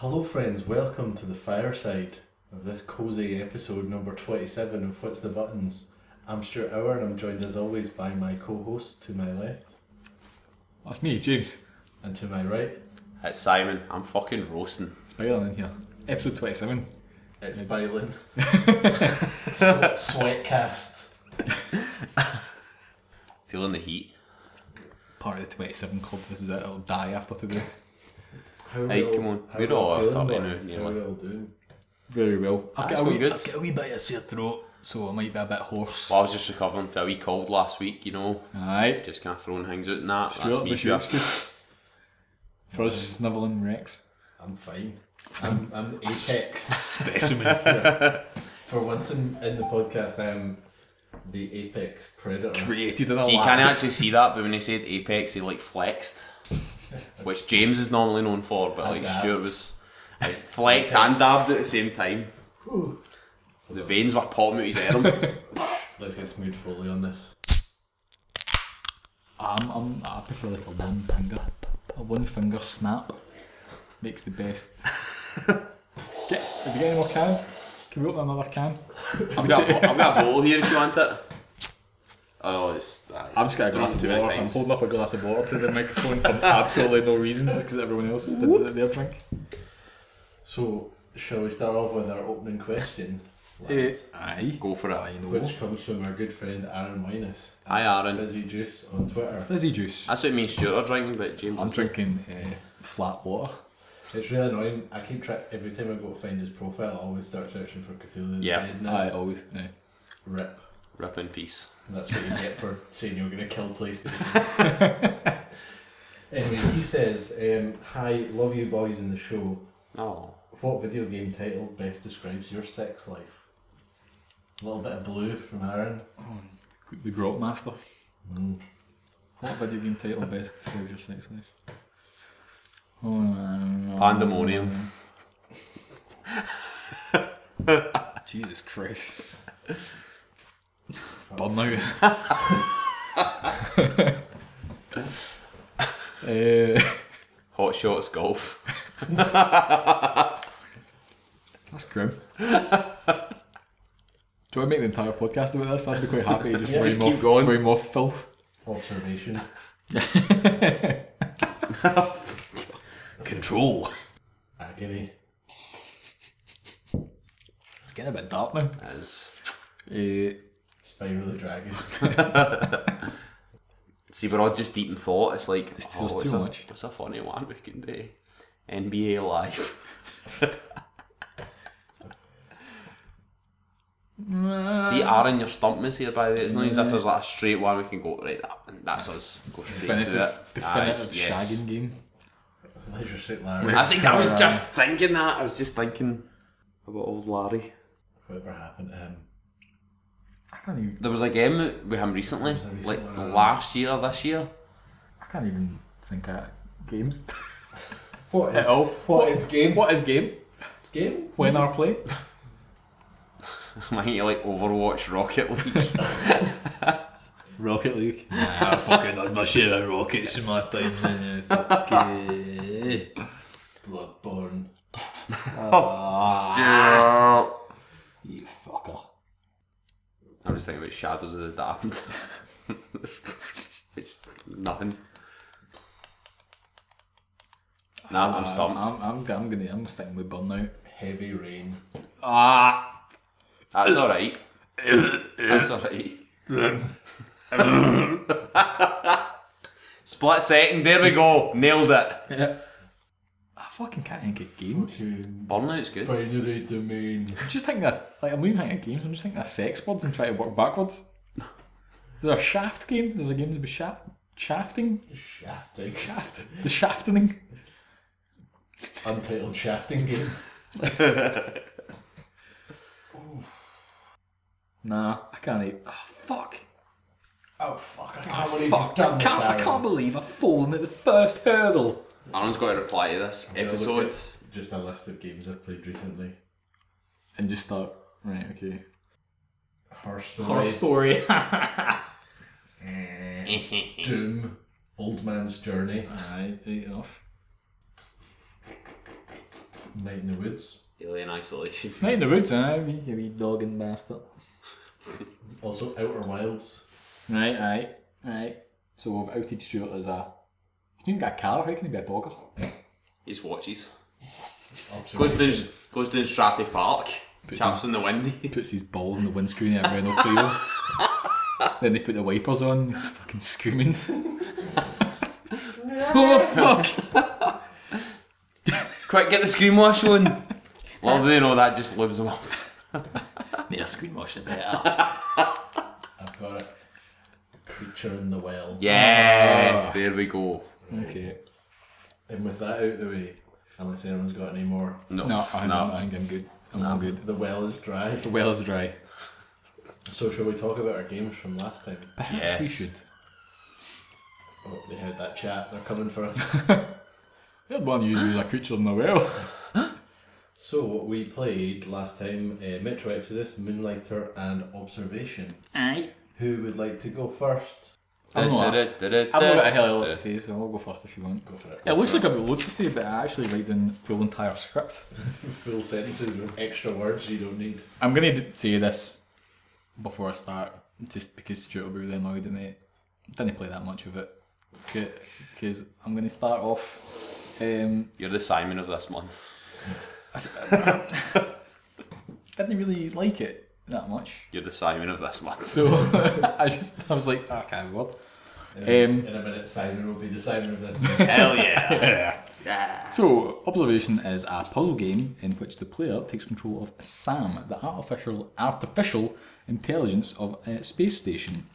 Hello, friends. Welcome to the fireside of this cozy episode number 27 of What's the Buttons. I'm Stuart Hour and I'm joined as always by my co host to my left That's me, James. and to my right. It's Simon. I'm fucking roasting. It's Byron in here. Episode 27. It's Bylin. Sweat, Sweatcast. Feeling the heat. Part of the 27 club. This is it. It'll die after today. How Hey, we all- come on. how We're all feeling, after, you boys? know, How are we all doing? Very well. I've got, a wee, good. I've got a wee bit of sore throat, so I might be a bit hoarse. Well, I was just recovering from a wee cold last week, you know. Aye. Just kind of throwing things out and that. Stuart, That's me, what's your excuse? For us snivelling Rex. I'm fine. I'm, I'm apex. Specimen. For once in, in the podcast, I'm the apex predator. Created in a So you lab. can't actually see that, but when he said Apex, he like flexed. Which James is normally known for, but I like dabbed. Stuart was like, flexed and dabbed at the same time. The veins were popping out his arm. Let's get Smooth Foley on this. I'm, I'm, I prefer like a one finger. A one finger snap makes the best. get, have you got any more cans? Can we open another can? I've got, I've got a bowl here if you want it. Oh, it's. Uh, I've just got a glass of water. I'm holding up a glass of water to the microphone for absolutely no reason, just because everyone else did their drink. So, shall we start off with our opening question? Eh, aye. Go for it. I know. Which comes from our good friend Aaron Minus. Hi, Aaron. Fizzy Juice on Twitter. Fizzy juice. That's what me and Stuart are drinking, but James. I'm drinking uh, flat water. It's really annoying. I keep trying every time I go to find his profile. I always start searching for Cthulhu. Yeah. I always. Aye. Rip. Rip in peace. That's what you get for saying you're going to kill PlayStation. anyway, he says, um, "Hi, love you boys in the show. Oh. What video game title best describes your sex life?" A little bit of blue from Aaron. The Grot Master. Mm. What video game title best describes your sex life? Oh. Pandemonium. Jesus Christ. Burnout. uh, Hot shots golf. that's grim. Do I make the entire podcast about this? I'd be quite happy to just, Yeah, just keep off, going. rhyme off filth. Observation. Control. Agony. It's getting a bit dark now. As Uh, Spyro the Dragon. see, we're all just deep in thought. It's like It's- oh, there's what's too a, much. What's a funny one we can do? NBA Live. See, uh, Aaron, you're stumping us here. By the way, it's not as if there's like a straight one we can go right. That and that's us. Go straight to definitive, it. definitive Aye, yes. shagging game. Leisure Suit Larry. I think I was uh, just thinking that. I was just thinking about old Larry. Whatever happened to him. I can't even. There was a game with him recently, recent like one? last year, or this year. I can't even think of games. What is, Oh, what is game? What is game? Game? When are play? Might you like Overwatch, Rocket League? Rocket League. Nah, fucking that's my share of rockets in my time. man. Fuck it. Bloodborne. You fucker. I'm just thinking about Shadows of the Damned. it's nothing. Nah, I'm stumped. I'm, I'm, I'm gonna, I'm sticking with Burnout. Heavy Rain. Ah. That's alright. That's alright. Split second, there we go. Nailed it. Yeah. I fucking can't think of games. Burnout's good. Binary domain. I'm just thinking of, like, I'm not even thinking of games, I'm just thinking of sex words and trying to work backwards. There's a shaft game, there's a game about shaft, shafting, Shafting. shaft, the shafting. Untitled shafting game. Nah, I can't even, oh fuck. Oh fuck, I Oh, can't believe fuck, you've done I can't, I Aaron. can't believe I've fallen at the first hurdle. Aaron's got to reply to this I'm episode. Just a list of games I've played recently. And just start, right, okay. Her Story. Horror story. Doom. Old Man's Journey. Aye, right enough. Night in the Woods. Alien Isolation. Night in the woods, eh? Wee, you wee dogging bastard. Also Outer Wilds. Right, aye, aye. So we've outed Stuart as a. He's not even got a car, how can he be a dogger? His watches. Observation. Goes down, goes down Strathy Park. Puts Chaps his- in the windy. He puts his balls in the windscreen at Renault Clio. then they put the wipers on, he's fucking screaming. oh fuck! Quick, get the screen wash on. Well, they know that just libs them up. Need a screen wash it better. I've got it. Creature in the Well. Yes, ah. there we go. Okay. And with that out the way, unless anyone's got any more, No, No, I, no. I think I'm good. I'm all good. the well is dry. The well is dry. So shall we talk about our games from last time? Perhaps we should. Oh, they heard that chat. They're coming for us. The other one uses a creature in the well. so we played last time uh, Metro Exodus, Moonlighter, and Observation. Aye. Who would like to go first? I'm not. I've not got a hell of a lot to say, so I'll go first if you want. Go for it. It looks like I've got loads to say, but I actually write down full entire script. full sentences with extra words you don't need. I'm going to say this before I start, just because Stuart will be really annoyed at me. Didn't play that much of it. Because I'm going to start off. Um, You're the Simon of this month. I didn't really like it that much. You're the Simon of this month. So I just I was like, I can't word. In a, minute- Um, in a minute, Simon will be the Simon of this. Hell yeah. So, Observation is a puzzle game in which the player takes control of Sam, the artificial artificial intelligence of a space station.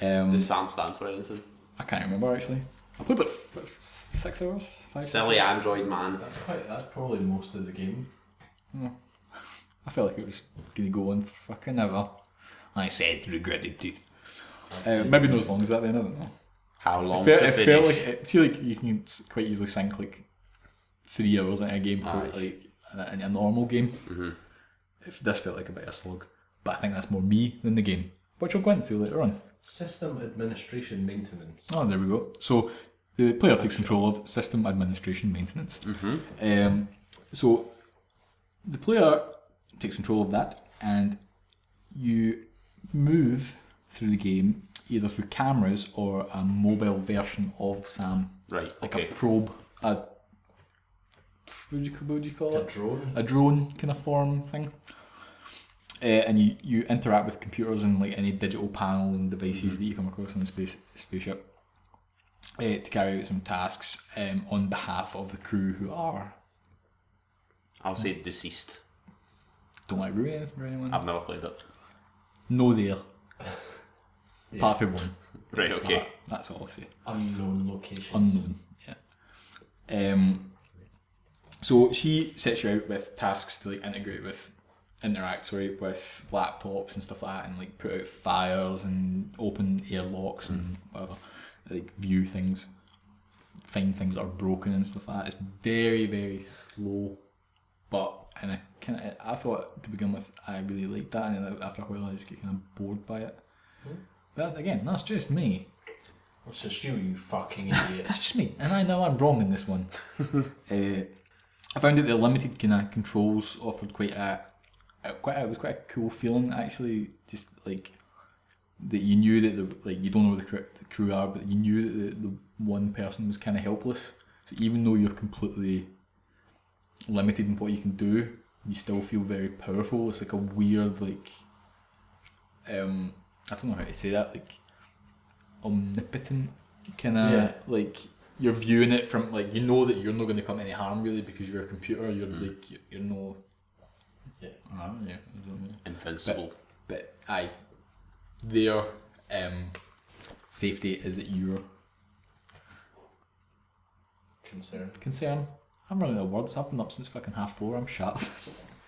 Um, Does Sam stand for anything? I can't remember actually. I played like f- f- six hours, five. six Silly hours. android man. that's quite. That's probably most of the game. I felt like it was gonna go on for fucking ever. I said regretted teeth. Uh, maybe not as long as that then. I don't know. How long It, felt, to it felt like it, see like you can quite easily sink like three hours into a game quite, Aye. like in a, normal game. Mm-hmm. If this felt like a bit of a slog, but I think that's more me than the game, which we'll go into later on. System administration maintenance. Oh, there we go. So the player takes control of system administration maintenance. Um, so the player takes control of that, and you move through the game either through cameras or a mobile version of Sam, Right, like okay. a probe, a what do you, what do you call A it? drone. a drone kind of form thing. Uh, and you, you interact with computers and like any digital panels and devices that you come across on the space spaceship uh, to carry out some tasks um, on behalf of the crew who are I'll say deceased. Don't like ruin anything for anyone. I've never played it. no there. Yeah. Apart from one. Right, Start. okay. That's all I'll say. Unknown locations. Unknown. Yeah. Um. So she sets you out with tasks to like integrate with, interact sorry with laptops and stuff like that, and like put out fires and open airlocks and whatever, like view things, find things that are broken and stuff like that. It's very very slow, but and I kind of I thought to begin with I really liked that, and then after a while I just get kind of bored by it. But that's, again, that's just me. What's just you, you fucking idiot? That's just me, and I know I'm wrong in this one. uh, I found that the limited kind of controls offered quite a, a quite a, it was quite a cool feeling actually. Just like that you knew that the like you don't know where the crew, the crew are, but you knew that the, the one person was kind of helpless. So even though you're completely limited in what you can do, you still feel very powerful. It's like a weird like um I don't know how to say that like omnipotent kind of Yeah. like you're viewing it from like you know that you're not going to come any harm really because you're a computer. You're Mm. like you're, you're no. Yeah. Ah, yeah. Invincible. But I, their um, safety is at your Concern. concern. I'm running out of words. I've been up since fucking half four. I'm shut.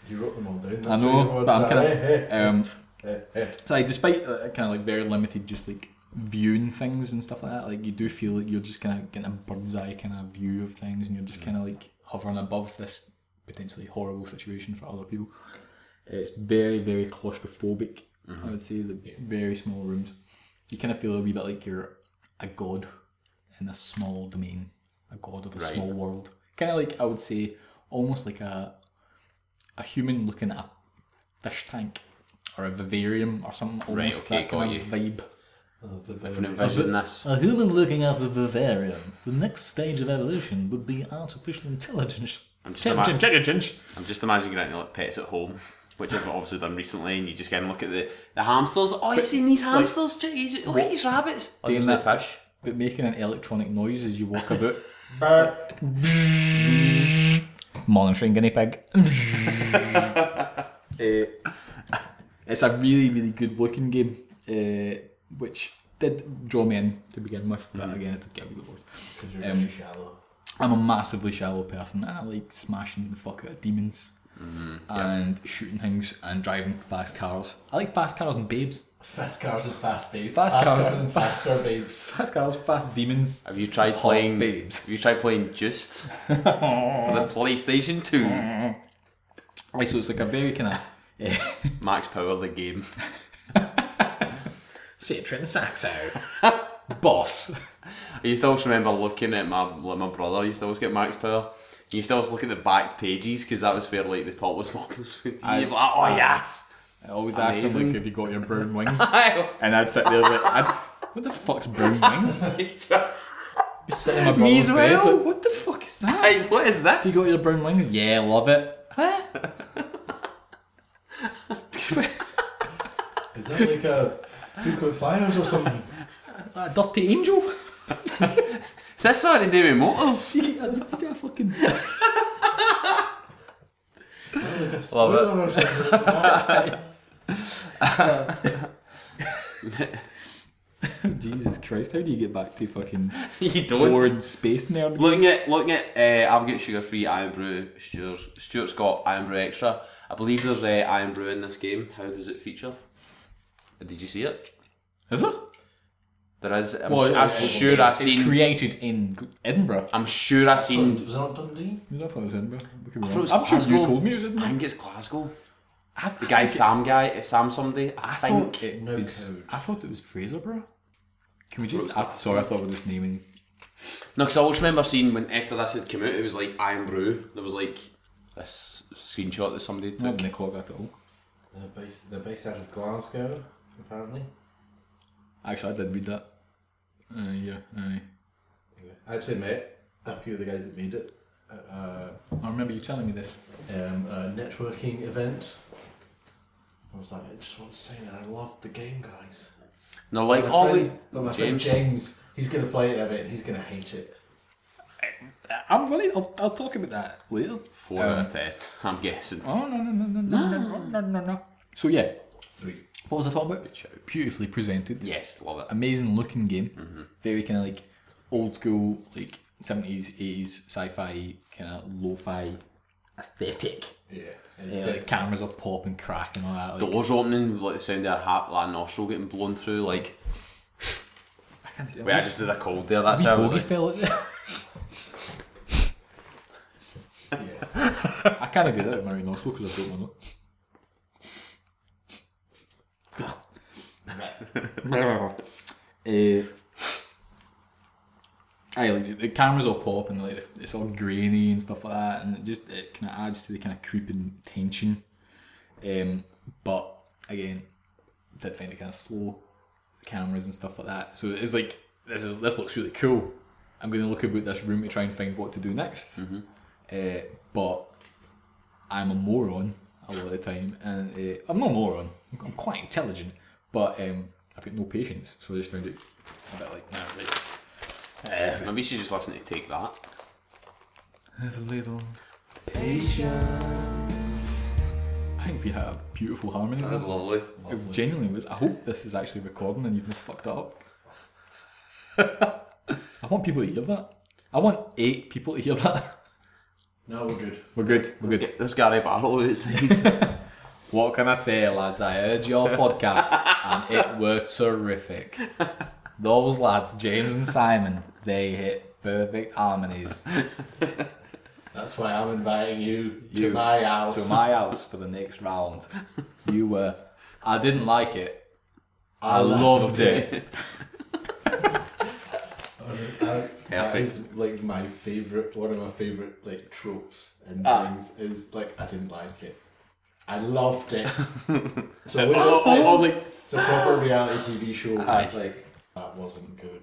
You wrote them all down. I know, but I'm kinda- are. Eh, Um, eh, eh. so like, despite uh, kind of like very limited, just like viewing things and stuff like that, like you do feel like you're just kind of getting a bird's eye kind of view of things, and you're just kind of like hovering above this potentially horrible situation for other people. It's very, very claustrophobic. I would say the Yes. very small rooms. You kind of feel a wee bit like you're a god in a small domain, a god of a Right. small world. Kind of like I would say almost like a a human looking at a fish tank or a vivarium or something. Almost Right, okay, that kind got of vibe. I can envision this. A human looking at a vivarium. The next stage of evolution would be artificial intelligence. I'm just, ima- Intelligence. I'm just imagining getting like pets at home, which I've obviously done recently, and you just get and look at the, the hamsters. Oh, you seen these hamsters? Check these- look at these rabbits. Oh, Doing the that- fish. But making an electronic noise as you walk about. Monitoring guinea pig. Eh, it's a really, really good looking game, uh, which did draw me in to begin with, but again, it did get a little bored. Because you're Um, very shallow. I'm a massively shallow person and I like smashing the fuck out of demons and shooting things and driving fast cars. I like fast cars and babes. Fast cars and fast babes. Fast cars and and- faster babes. Fast cars, fast demons. Have you tried Hot playing? babes. Have you tried playing Juiced for the PlayStation Two? Right, so it's like a very kind of eh. Max Power the game. Citroën Saxo. Boss. I used to always remember looking at my like my brother. I used to always get Max Power. You used to always look at the back pages because that was where like the topless models would be. I- Like, oh yes. I always asked them like, "Have you got your brown wings?" And I'd sit there like, I'd, "What the fuck's brown wings?" Be sitting in my Me brother's as bed, like, "What the fuck is that?" Hey, what is this? You got your brown wings? Yeah, love it. Huh? Is that like a frequent flyers or something? A dirty angel? Is this something to do with motors? I think I fucking. Like a Love spoiler or something? Jesus Christ! How do you get back to fucking you don't. bored space nerd? Looking at looking at, uh, I've got sugar free Irn-Bru. Stuart's Stuart's got Irn-Bru extra. I believe there's uh, Irn-Bru in this game. How does it feature? Did you see it? Is it? There is. I'm, Well, su- I'm it's- sure it's, I it's seen. It's created in Edinburgh. I'm sure I've seen. Was that Dundee? You know if I was Edinburgh? We could be I thought it wrong. was I'm sure you Glasgow. told me it was I think it's Glasgow. I The guy Sam guy, uh, Sam somebody. I, I think. thought it No was. code. I thought it was Fraser, bro. Can we just? was I, sorry, I thought we were just naming. No, because I always remember seeing when after this had come out, it was like Irn-Bru. There was like this screenshot that somebody I took. didn't clock at all. They're based, they're based out of Glasgow, apparently. Actually, I did read that. Uh, yeah, aye. I actually met a few of the guys that made it at a, I remember you telling me this. um, a networking event. I was like, I just want to say that I love the game, guys. And they're like, But my oh, friend, wait, but my friend James. James, he's going to play it a bit. He's going to hate it. I'm gonna. I'll, I'll talk about that later. four out um, of ten. I'm guessing. Oh no no no no no no no no no. So yeah, Three. what was I talking about? Beautifully presented. Yes, love it. amazing looking game. Mm-hmm. Very kind of like old school, like seventies, eighties sci-fi kind of lo-fi aesthetic. Yeah. It's Yeah, dead. like cameras are popping, cracking, all that. Like, Doors opening with like the sound of a hat, like a nostril getting blown through. Like, I can't. wait, I just did a cold there. That's how I was bogey like, fell yeah. I can't do that with my right nostril because I broke my nose. uh, aye, like the, the cameras all pop and like it's all grainy and stuff like that, and it just it kind of adds to the kind of creeping tension. Um, but again, did find it kind of slow, the cameras and stuff like that. So it's like this is this looks really cool. I'm going to look about this room to try and find what to do next. Uh, but I'm a moron a lot of the time, and uh, I'm not a moron. I'm- I'm quite intelligent, but um, I've got no patience. So I just found it a bit like, nah, like, Um, maybe you should just listen to take that. have a little patience. I think we had a beautiful harmony. That was there. lovely. It genuinely was. I hope this is actually recording and you've not fucked up. I want people to hear that. I want eight people to hear that. No, we're good. We're good. We're good. There's Gary Barlow outside. What can I say, lads? I heard your podcast and it were terrific. Those lads, James and Simon, they hit perfect harmonies That's why I'm inviting you, You to my house. to my house for the next round. You were. I didn't like it. I loved it. I, that Perfect. is like my favorite. One of my favorite like tropes and Ah. things is like I didn't like it. I loved it. so or, when, or, or like, it's a proper reality TV show. Aye. Like that wasn't good.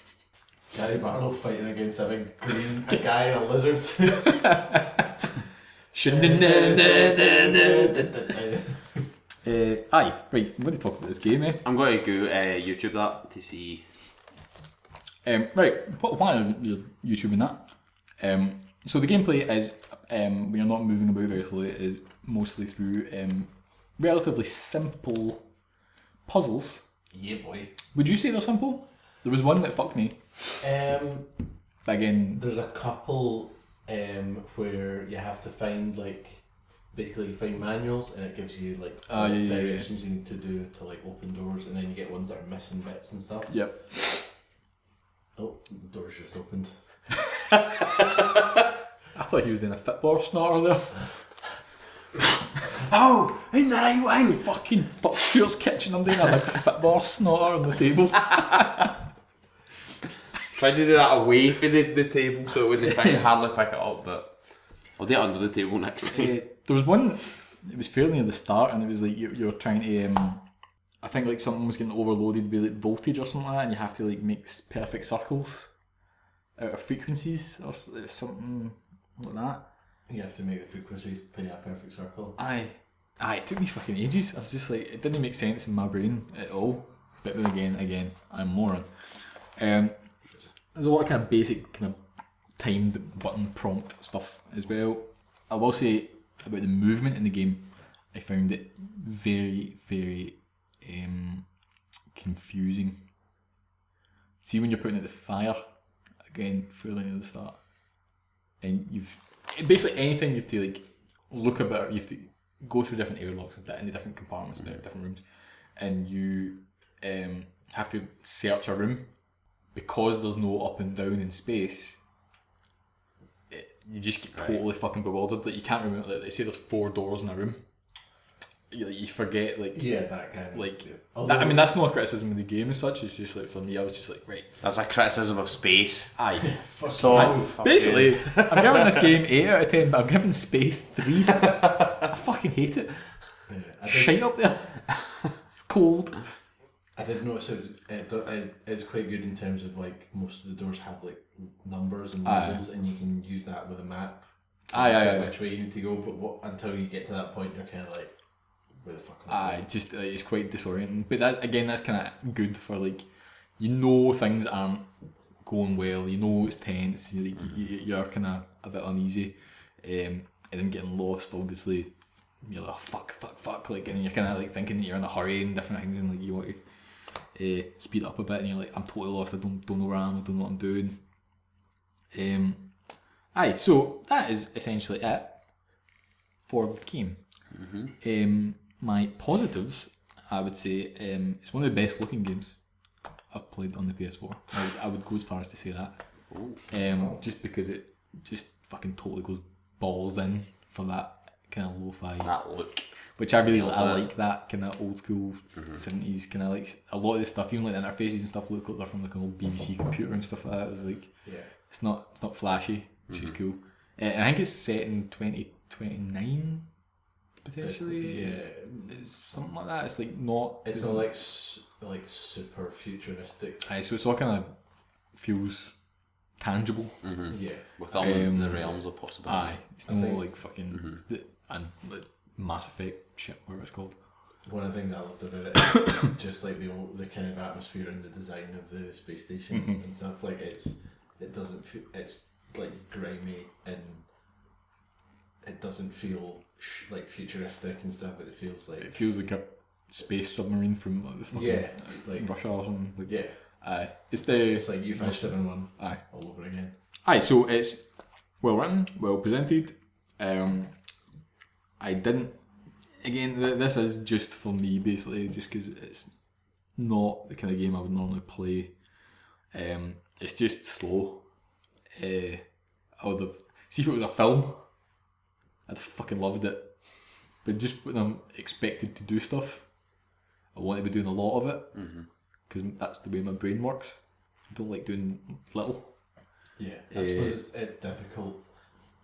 Gary Barlow fighting against a big green a guy in a lizard suit. Uh, aye, right, I'm going to talk about this game, eh? I'm going to go uh, YouTube that to see. Um, right, wh- why are you YouTubing that? Um, so the gameplay is um, when you're not moving about very slowly, it is mostly through um, relatively simple puzzles. yeah, boy. Would you say they're simple? There was one that fucked me. Um, again, there's a couple um, where you have to find like basically you find manuals and it gives you like Ah, yeah, yeah, yeah. directions you need to do to like open doors and then you get ones that are missing bits and stuff. yep. Oh, the door's just opened. I thought he was doing a football snorter there. Oh, in the right wing! Fucking fuck Stuart's kitchen. I'm doing a big football snorter on the table. Tried to do that away from the, the table so it wouldn't pick, hardly pick it up, but I'll do it under the table next time. Uh, there was one. It was fairly near the start, and it was like you, you're trying to. Um, I think like something was getting overloaded with like voltage or something like that, and you have to like make perfect circles out of frequencies or uh, something like that. You have to make the frequencies play a perfect circle. Aye, aye. It took me fucking ages. I was just like, it didn't make sense in my brain at all. But then again, again, I'm moron. Um, there's a lot of kind of basic kind of timed button prompt stuff as well. I will say about the movement in the game, I found it very, very um, confusing. See when you're putting out the fire again, fairly near the start, and you've basically anything you have to like look about, you have to go through different airlocks and that in the different compartments, there, different rooms, and you um, have to search a room because there's no up and down in space. It, you just get Right. totally fucking bewildered. Like you can't remember. Like, they say there's four doors in a room. You, like, you forget like Yeah, that kind of like yeah. that, I mean that's not a criticism of the game as such. It's just like for me, I was just like right, That's a criticism of space. aye. So, Aye. Basically, I'm giving this game eight out of ten, but I'm giving Space three. I fucking hate it. yeah. I Shite up there. Cold. I did notice it, was, it, it it's quite good in terms of like most of the doors have like numbers and Aye. labels, and you can use that with a map. Aye, aye, aye. Which way you need to go, but what, until you get to that point, you're kind of like, where the fuck am I? Aye, going? just uh, it's quite disorienting. But that again, that's kind of good for like, you know, things aren't going well. You know, it's tense. You, like, you, you're kind of a bit uneasy, um, and then getting lost. Obviously, you're like oh, fuck, fuck, fuck. Like, and you're kind of like thinking that you're in a hurry and different things, and like you want to uh, speed up a bit, and you're like, I'm totally lost. I don't don't know where I am. I don't know what I'm doing. Um, aye. So that is essentially it for the game. Um, my positives, I would say, um, it's one of the best looking games I've played on the PS4. I would, I would go as far as to say that. Um, just because it just fucking totally goes balls in for that kind of lo-fi, that look. Which I really Love I like that kind of old school mm-hmm. seventies kind of like a lot of the stuff, even like the interfaces and stuff look like they're from like an old BBC mm-hmm. computer and stuff like that. It was like yeah. it's not it's not flashy, which is mm-hmm. cool. Uh, and I think it's set in twenty twenty nine potentially. yeah. Mm, it's something like that. It's like not. It's not like s- like super futuristic. Aye, so it's all kind of feels tangible. Yeah. Within Um, the realms of possibility. Aye, it's not like fucking the, and like Mass Effect shit, whatever it's called. One of the things I loved about it is just like the old, the kind of atmosphere and the design of the space station Mhm. and stuff. Like it's it doesn't feel it's like grimy and it doesn't feel sh- like futuristic and stuff. But it feels like It feels like a space submarine from like, the fucking yeah, like Russia or something. Like, yeah, Aye, it's the It's like you finished seven one aye. all over again. Aye, so it's well written, well presented. Um, I didn't. Again, th- this is just for me, basically, just because it's not the kind of game I would normally play. Um, it's just slow. Uh, I would have see if it was a film, I'd have fucking loved it. But just when I'm expected to do stuff, I want to be doing a lot of it because that's the way my brain works. I don't like doing little. Yeah, I Eh. suppose it's, it's difficult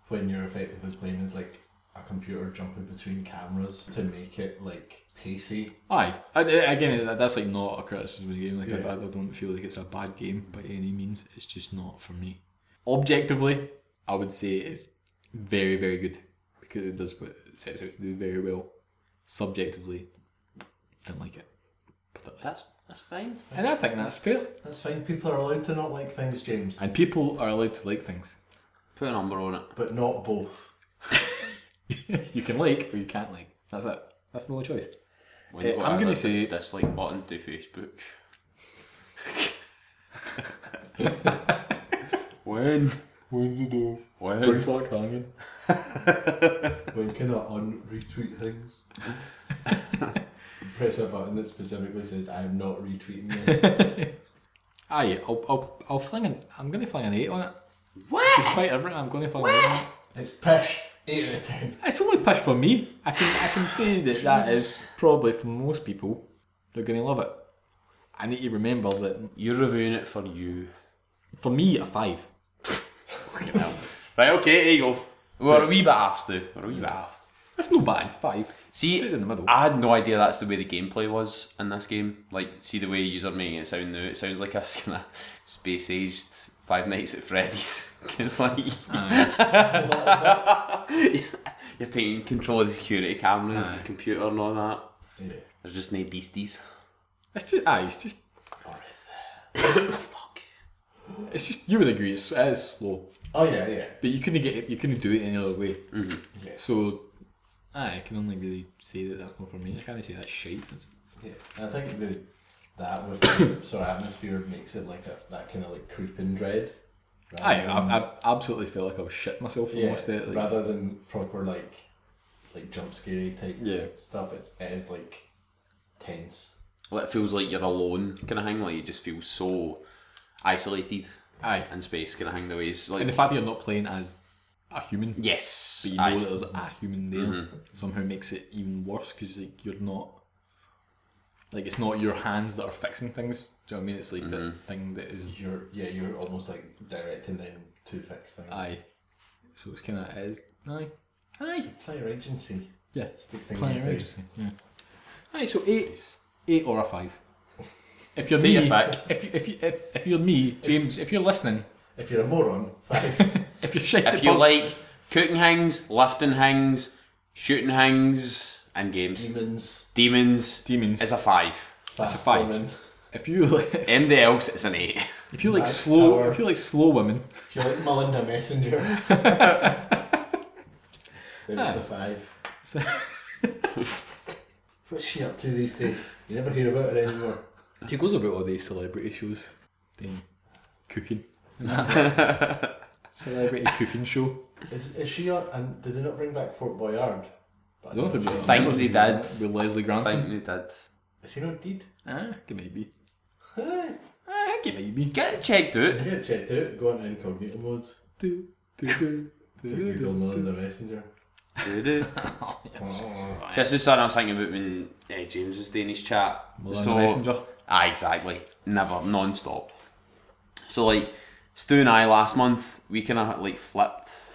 when you're effectively playing as like a computer jumping between cameras to make it like pacey. Aye, I, I- again, that's like not a criticism of the game. Like Yeah. I, I don't feel like it's a bad game by any means. It's just not for me. Objectively, I would say it's very, very good because it does what it sets out to do very well. Subjectively, didn't like it, particularly. That's that's fine. and I think that's fair. That's fine. People are allowed to not like things, James, And people are allowed to like things. Put a number on it. but not both. you can like or you can't like. That's it. That's the only choice. When you eh, go I'm gonna the say- dislike button to Facebook. when? When's the door? When? fuck hanging. When can I unretweet things? Press a button that specifically says I am not retweeting this. Aye, I'll, I'll, I'll fling an, I'm going to fling an 8 on it. What? Despite everything, I'm going to fling an 8 on it. It's pish. Eight out of ten. It's only push for me. I can I can say that that is probably for most people. They're going to love it. I need to remember that You're reviewing it for you. for me a five. Fucking hell. Right, okay, there you go. We're a wee bit off, Stu. We're a wee bit off. That's no bad. Five. See, in the middle. I had no idea that's the way the gameplay was in this game. Like, see the way you're making it sound now. It sounds like a kind of space aged Five Nights at Freddy's. it's like you're taking control of the security cameras, the computer, and all that. Yeah. There's just no beasties. It's just aye. It's just oh, Or is there? Fuck. it's just you would agree. It's, it is slow, Oh yeah, yeah. but you couldn't get it. You couldn't do it any other way. Mm-hmm. Yeah. So, aye, I can only really say that that's not for me. I can't say that's shite. It's, Yeah, and I think the that with the sort of atmosphere makes it like a that kind of like creeping dread. aye, I, than- I absolutely feel like I was shit myself for yeah, most of it. Like, rather than proper like like jump scary type Yeah. stuff. It's it is like tense. Well, it feels like you're alone, kind of thing. Like you just feel so isolated aye, in space, kind of thing. The way it's like and the fact that you're not playing as a human, yes, but you know aye. that there's a human there, mm-hmm. somehow makes it even worse because like you're not. Like it's not your hands that are fixing things. Do you know what I mean? It's like this mm-hmm. thing that is You're yeah, you're almost like directing them to fix things. aye. So it's kind of it is aye, aye. Player agency. Yeah, It's a big thing player these days. agency. Yeah. Aye, so eight, eight or a five. If you're Take me, it back. if you if you if, if you're me, James, if you're listening, If you're a moron, five. if you're shit, If you like cooking things, lifting things, shooting things, and games, demons, demons, demons, it's a five. That's a five. women. if you like, Anything else, it's an eight. if you like Mad slow, power. if you like slow women, If you like Melinda Messenger, then it's a five. So- What's she up to these days? You never hear about her anymore. she goes about all these celebrity shows, doing cooking, celebrity cooking show. Is, is she on? And did they not bring back Fort Boyard? But I don't know if know it'd be if Think remember they that did. with Leslie I Grantham. think they did. Is he not dead? Ah, it maybe. Aye. Ah, it maybe. Get it checked out. Get checked out. Go into incognito mode. Do, do, do, To Google Melinda Messenger. Do-do. Oh. So this was something I was thinking about when uh, James was doing his chat. Melinda so, Messenger. Ah, exactly. Never, non-stop. So like, Stu and I last month, we kind of like flipped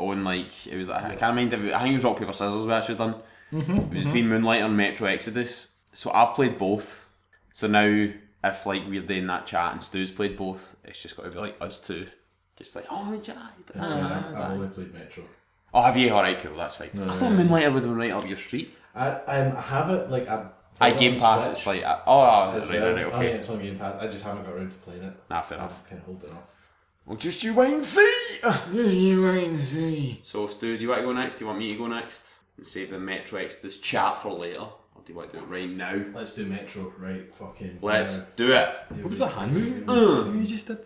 on like it was. I can't remember. if I think it was rock paper scissors we actually done. Mm-hmm, It was between Moonlight and Metro Exodus. So I've played both. So now if like we're doing that chat and Stu's played both, it's just got to be like us two. Just like oh, yeah, but I've I've only played Metro. oh, have you? All right, cool. That's fine. I thought Moonlight would have been right up your street. I um, I have it like I. I Game Pass. It's like uh, oh, oh right, right, right, Oh, yeah, okay. it's on Game Pass. I just haven't got around to playing it. Nah, fair I'm enough. kind of holding off. Well, just you wait and see. Just you wait and see. So, Stu, do you want to go next? Do you want me to go next? And save the Metro Exodus chat for later? Or do Do you want to do it right now? Let's do Metro, right? Fucking. Let's yeah. do it. What was that hand movement Uh. you just did?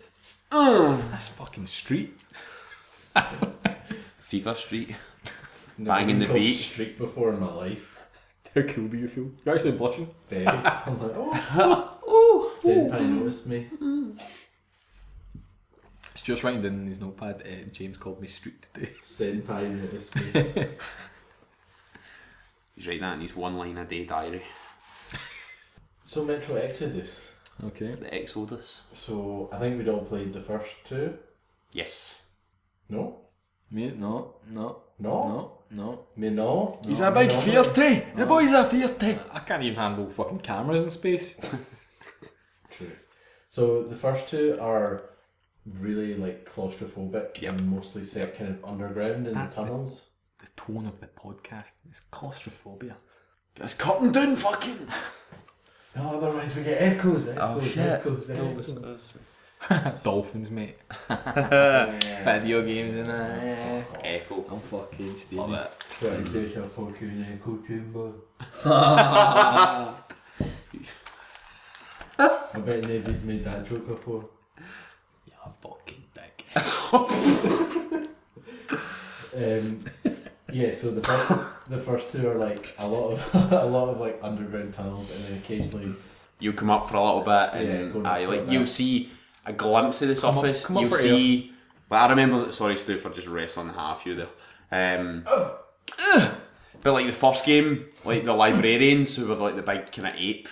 Uh. That's fucking street. FIFA Street. Never Banging the called beat. Street before in my life. How cool do you feel? You're actually blushing. Very. I'm like, oh. Senpai noticed me. Stuart's writing down in his notepad, uh, James called me street today. Senpai noticed me. He's writing that in his one line a day diary. so Metro Exodus. Okay. The Exodus. So I think we'd all played the first two. Yes. No. Me? No, no, No. no, no. Me no. He's No, a big no. 40! The boy's a 40! I can't even handle fucking cameras in space. True. So the first two are really like claustrophobic Yep. and mostly set kind of underground in That's the the- tunnels. The tone of the podcast is claustrophobia. It's cutting down fucking. No, otherwise we get echoes. echoes Oh, shit. Echoes, echoes. Dolphins, mate. Yeah. Video games and that. Oh, echo. I'm fucking Love stealing. it. Try to fucking echo chamber. I bet nobody's made that joke before. You're a fucking dick. Um, yeah, so the first, the first two are like a lot of a lot of like underground tunnels, and then occasionally You come up for a little bit, and go I for like you'll see a glimpse of the Come up- come you'll for see. But I remember. Sorry, Stu, for just wrestling half you there. Um, but like the first game, like the librarians who were like the big kind of ape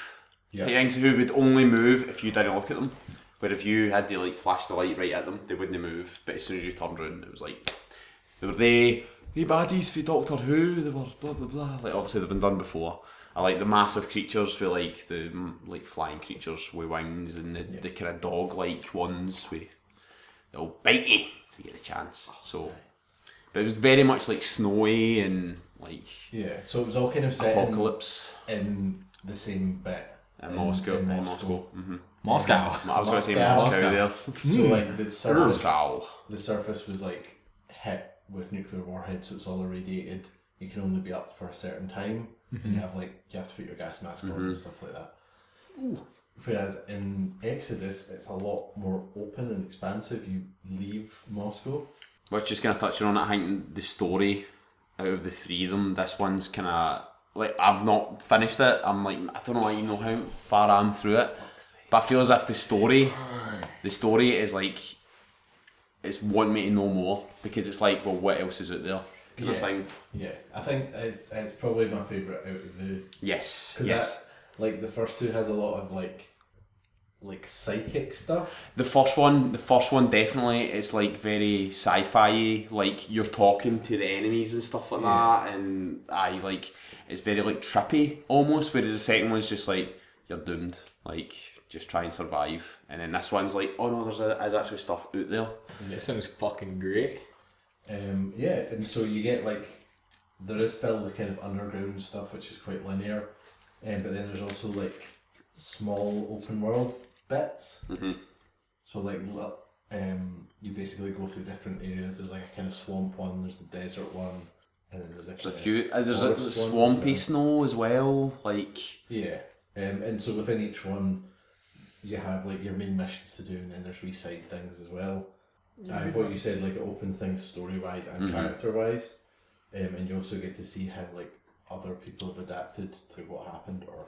yeah, things who would only move if you didn't look at them. Where if you had to like flash the light right at them, they wouldn't move. But as soon as you turned around, it was like they were they the baddies for Doctor Who. They were blah blah blah. Like obviously they've been done before. I like the massive creatures with like the mm, like flying creatures with wings and the, the kind of dog like ones with they'll bite you if you get a chance. So, but it was very much like snowy and like yeah. So it was all kind of set apocalypse in the same bit in, Moscow. in In Moscow. hmm Moscow. I was going to say Moscow. Moscow, Moscow. there. So hmm. like the surface, Moscow. the surface was like hit with nuclear warheads, so it's all irradiated. You can only be up for a certain time, and you mm-hmm. have like you have to put your gas mask on and mm-hmm. stuff like that. Whereas in Exodus, it's a lot more open and expansive. You leave Moscow. Which just kind of touching on it, I think the story out of the three of them, this one's kind of like I've not finished it. I'm like I don't know, why you know how far I'm through it, but I feel as if the story, the story is like it's wanting me to know more because it's like, well, what else is out there? Kind of Yeah. thing. Yeah, I think it, it's probably my favorite out of the Yes, because yes. that like the first two has a lot of like like psychic stuff. The first one, the first one definitely is like very sci-fi. Like you're talking to the enemies and stuff like Yeah. that, and I like it's very like trippy almost. Whereas the second one's just like you're doomed. Like just try and survive. And then this one's like, oh no, there's, a, there's actually stuff out there. This sounds fucking great. Um, yeah, and so you get like there is still the kind of underground stuff which is quite linear, um, but then there's also like small open world bits. Mhm. So like um, you basically go through different areas. There's like a kind of swamp one. There's the desert one, and then there's a, There's a few. Uh, there's a forest one as swampy well. snow as well. Like Yeah, um, and so within each one, you have like your main missions to do, and then there's wee side things as well. Uh, what you said, like it opens things story wise and Mhm. character wise, um, and you also get to see how like other people have adapted to what happened or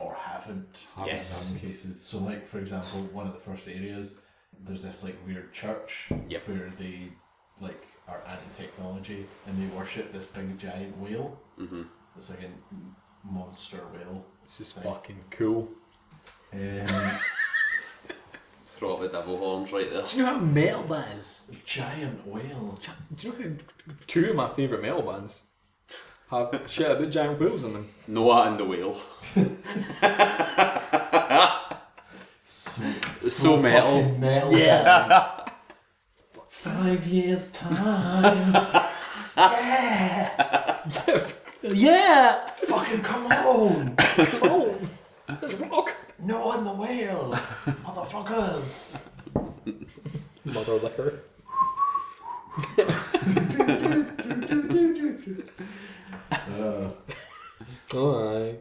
or haven't. Haven't. In some cases, so like for example, one of the first areas, there's this like weird church Yep. where they like are anti technology and they worship this big giant whale. mhm. It's like a monster whale. This is fucking cool. Um, throw up the devil horns right there. Do you know how metal that is? giant whale. Do you know how two of my favourite metal bands have shit about giant whales in them? Noah and the whale. So, It's so metal. fucking metal. Yeah. Five years time. Yeah! Yeah! Fucking come on. Oh! It's rock! No on the whale. Motherfuckers. Mother liquor. Uh, aye.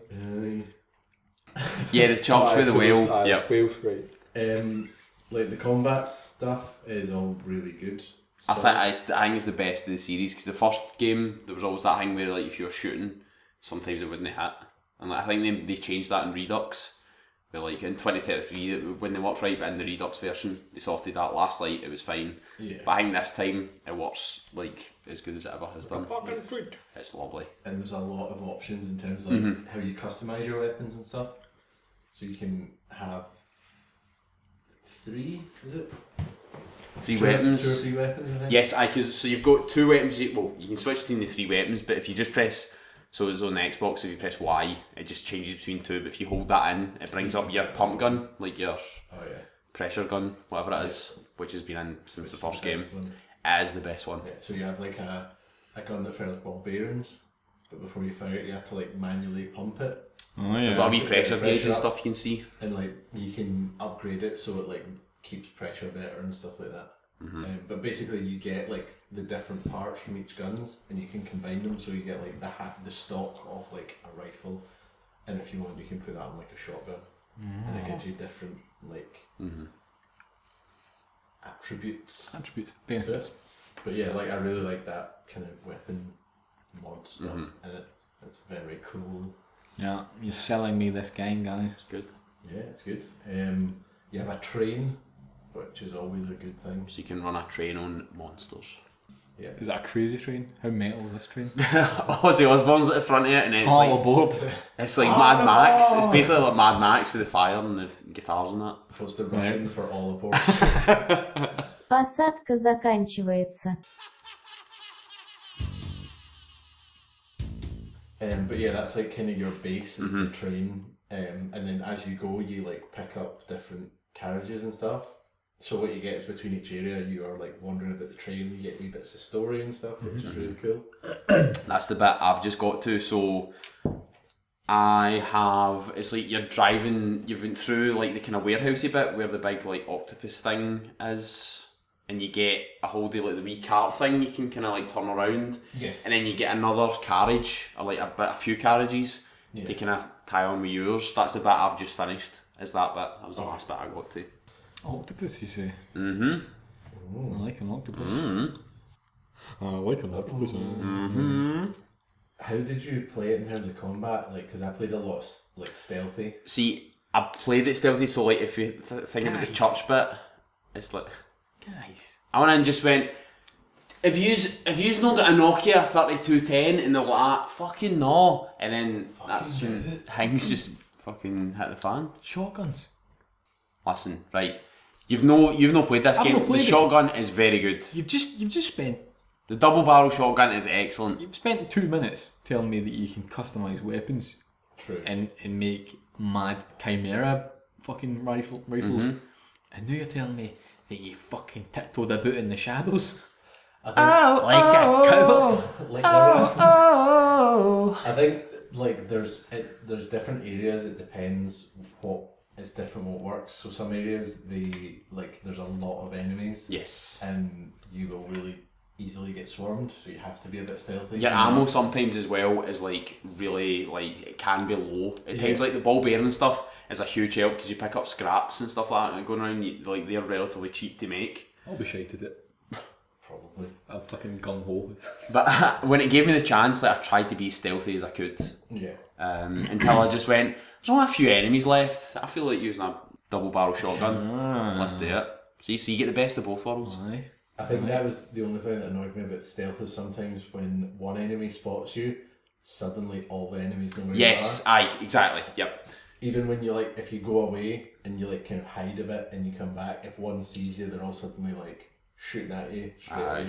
Yeah, the chops with the whale. Aye, Yeah. it's whales, right. Um, like the combat stuff is all really good. I stuff. think it's, I think it's the best of the series because the first game there was always that thing where like if you were shooting, sometimes it wouldn't hit, and like, I think they, they changed that in Redux. Where like in twenty thirty three when they worked right, but in the Redux version they sorted that last light it was fine. Yeah. But I think this time it works like as good as it ever has done. Fucking sweet. It's lovely. and there's a lot of options in terms of like Mm-hmm. how you customize your weapons and stuff. So you can have three, is it? Three Two weapons. Two or three weapons, I think. Yes, I cause so you've got two weapons. You, well, you can switch between the three weapons, but if you just press so it's on the Xbox, if you press Y, it just changes between two. But if you hold that in, it brings up your pump gun, like your Oh yeah. pressure gun, whatever it is, which has been in since the Which is first game. best one. It is the best one. Yeah. So you have like a a gun that fires ball bearings, but before you fire it, you have to like manually pump it, Oh, yeah. There's yeah. a wee pressure pressure gauge and stuff you can see. and like you can upgrade it so it like keeps pressure better and stuff like that. Mm-hmm. Um, but basically, you get like the different parts from each guns, and you can combine them. So you get like the ha- the stock of like a rifle, and if you want, you can put that on like a shotgun, and it gives you different like Mm-hmm. attributes. Attributes, benefits. But yeah, like I really like that kind of weapon mod stuff Mm-hmm. in it. It's very cool. Yeah, you're selling me this game, guys. It's good. Yeah, it's good. Um, you have a train, which is always a good thing. So you can run a train on monsters. Yeah. Is that a crazy train? How metal is this train? Ozzy Osbourne's at the front of it, and then it's All like aboard. it's like Mad Max. It's basically like Mad Max with the fire and the guitars and that. What's the Russian for all aboard? Посадка заканчивается. Um, but yeah, that's like kind of your base is Mm-hmm. the train, um, and then as you go, you like pick up different carriages and stuff. So what you get is between each area, you are like wandering about the train. You get wee bits of story and stuff, which is mhm. really cool. That's the bit I've just got to. So I have. It's like you're driving. You've been through like the kind of warehousey bit where the big like octopus thing is, and you get a whole day like the wee cart thing. You can kind of like turn around, Yes. and then you get another carriage or like a bit, a few carriages Yeah. to kind of tie on with yours. That's the bit I've just finished. Is that bit? That was the oh. last bit I got to. Octopus, you say? Mm-hmm. I like an octopus. Mm-hmm. I like an octopus. How did you play it in terms of combat? Like, because I played a lot of, s- like stealthy. See, I played it stealthy, so like if you th- think about the Guys. church bit, it's like Guys. I went in and just went. If you's if you's not got a Nokia thirty two ten and they're like "Ah, fucking no, and then that's do when things just fucking hit the fan. Shotguns. Listen, right, you've no you've not played this I've game. not The it. shotgun is very good. You've just you've just spent The double barrel shotgun is excellent. you've spent two minutes telling me that you can customize weapons True. and and make mad chimera fucking rifle rifles, mm-hmm. and now you're telling me that you fucking tiptoed about in the shadows I think, oh, like a oh, coward. Oh, like the Rasmus. I think like there's it, there's different areas. It depends what it's different what works. So some areas they like there's a lot of enemies, Yes. and you will really easily get swarmed. So you have to be a bit stealthy. Your ammo sometimes as well is like really like it can be low at times. Like the ball bearing and stuff is a huge help because you pick up scraps and stuff like that and going around. You, like they're relatively cheap to make. I'll be shite at it. Probably. I'm fucking gung ho. But when it gave me the chance, like I tried to be stealthy as I could Yeah. Um, until I just went. There's only a few enemies left. I feel like using a double barrel shotgun. Let's do it. See, so you get the best of both worlds. Aye. I think that was the only thing that annoyed me about stealth is sometimes when one enemy spots you, suddenly all the enemies know where Yes, you are. aye, exactly. Yep. Even when you like, if you go away and you like kind of hide a bit and you come back, if one sees you, they're all suddenly like shooting at you straight Aye. away.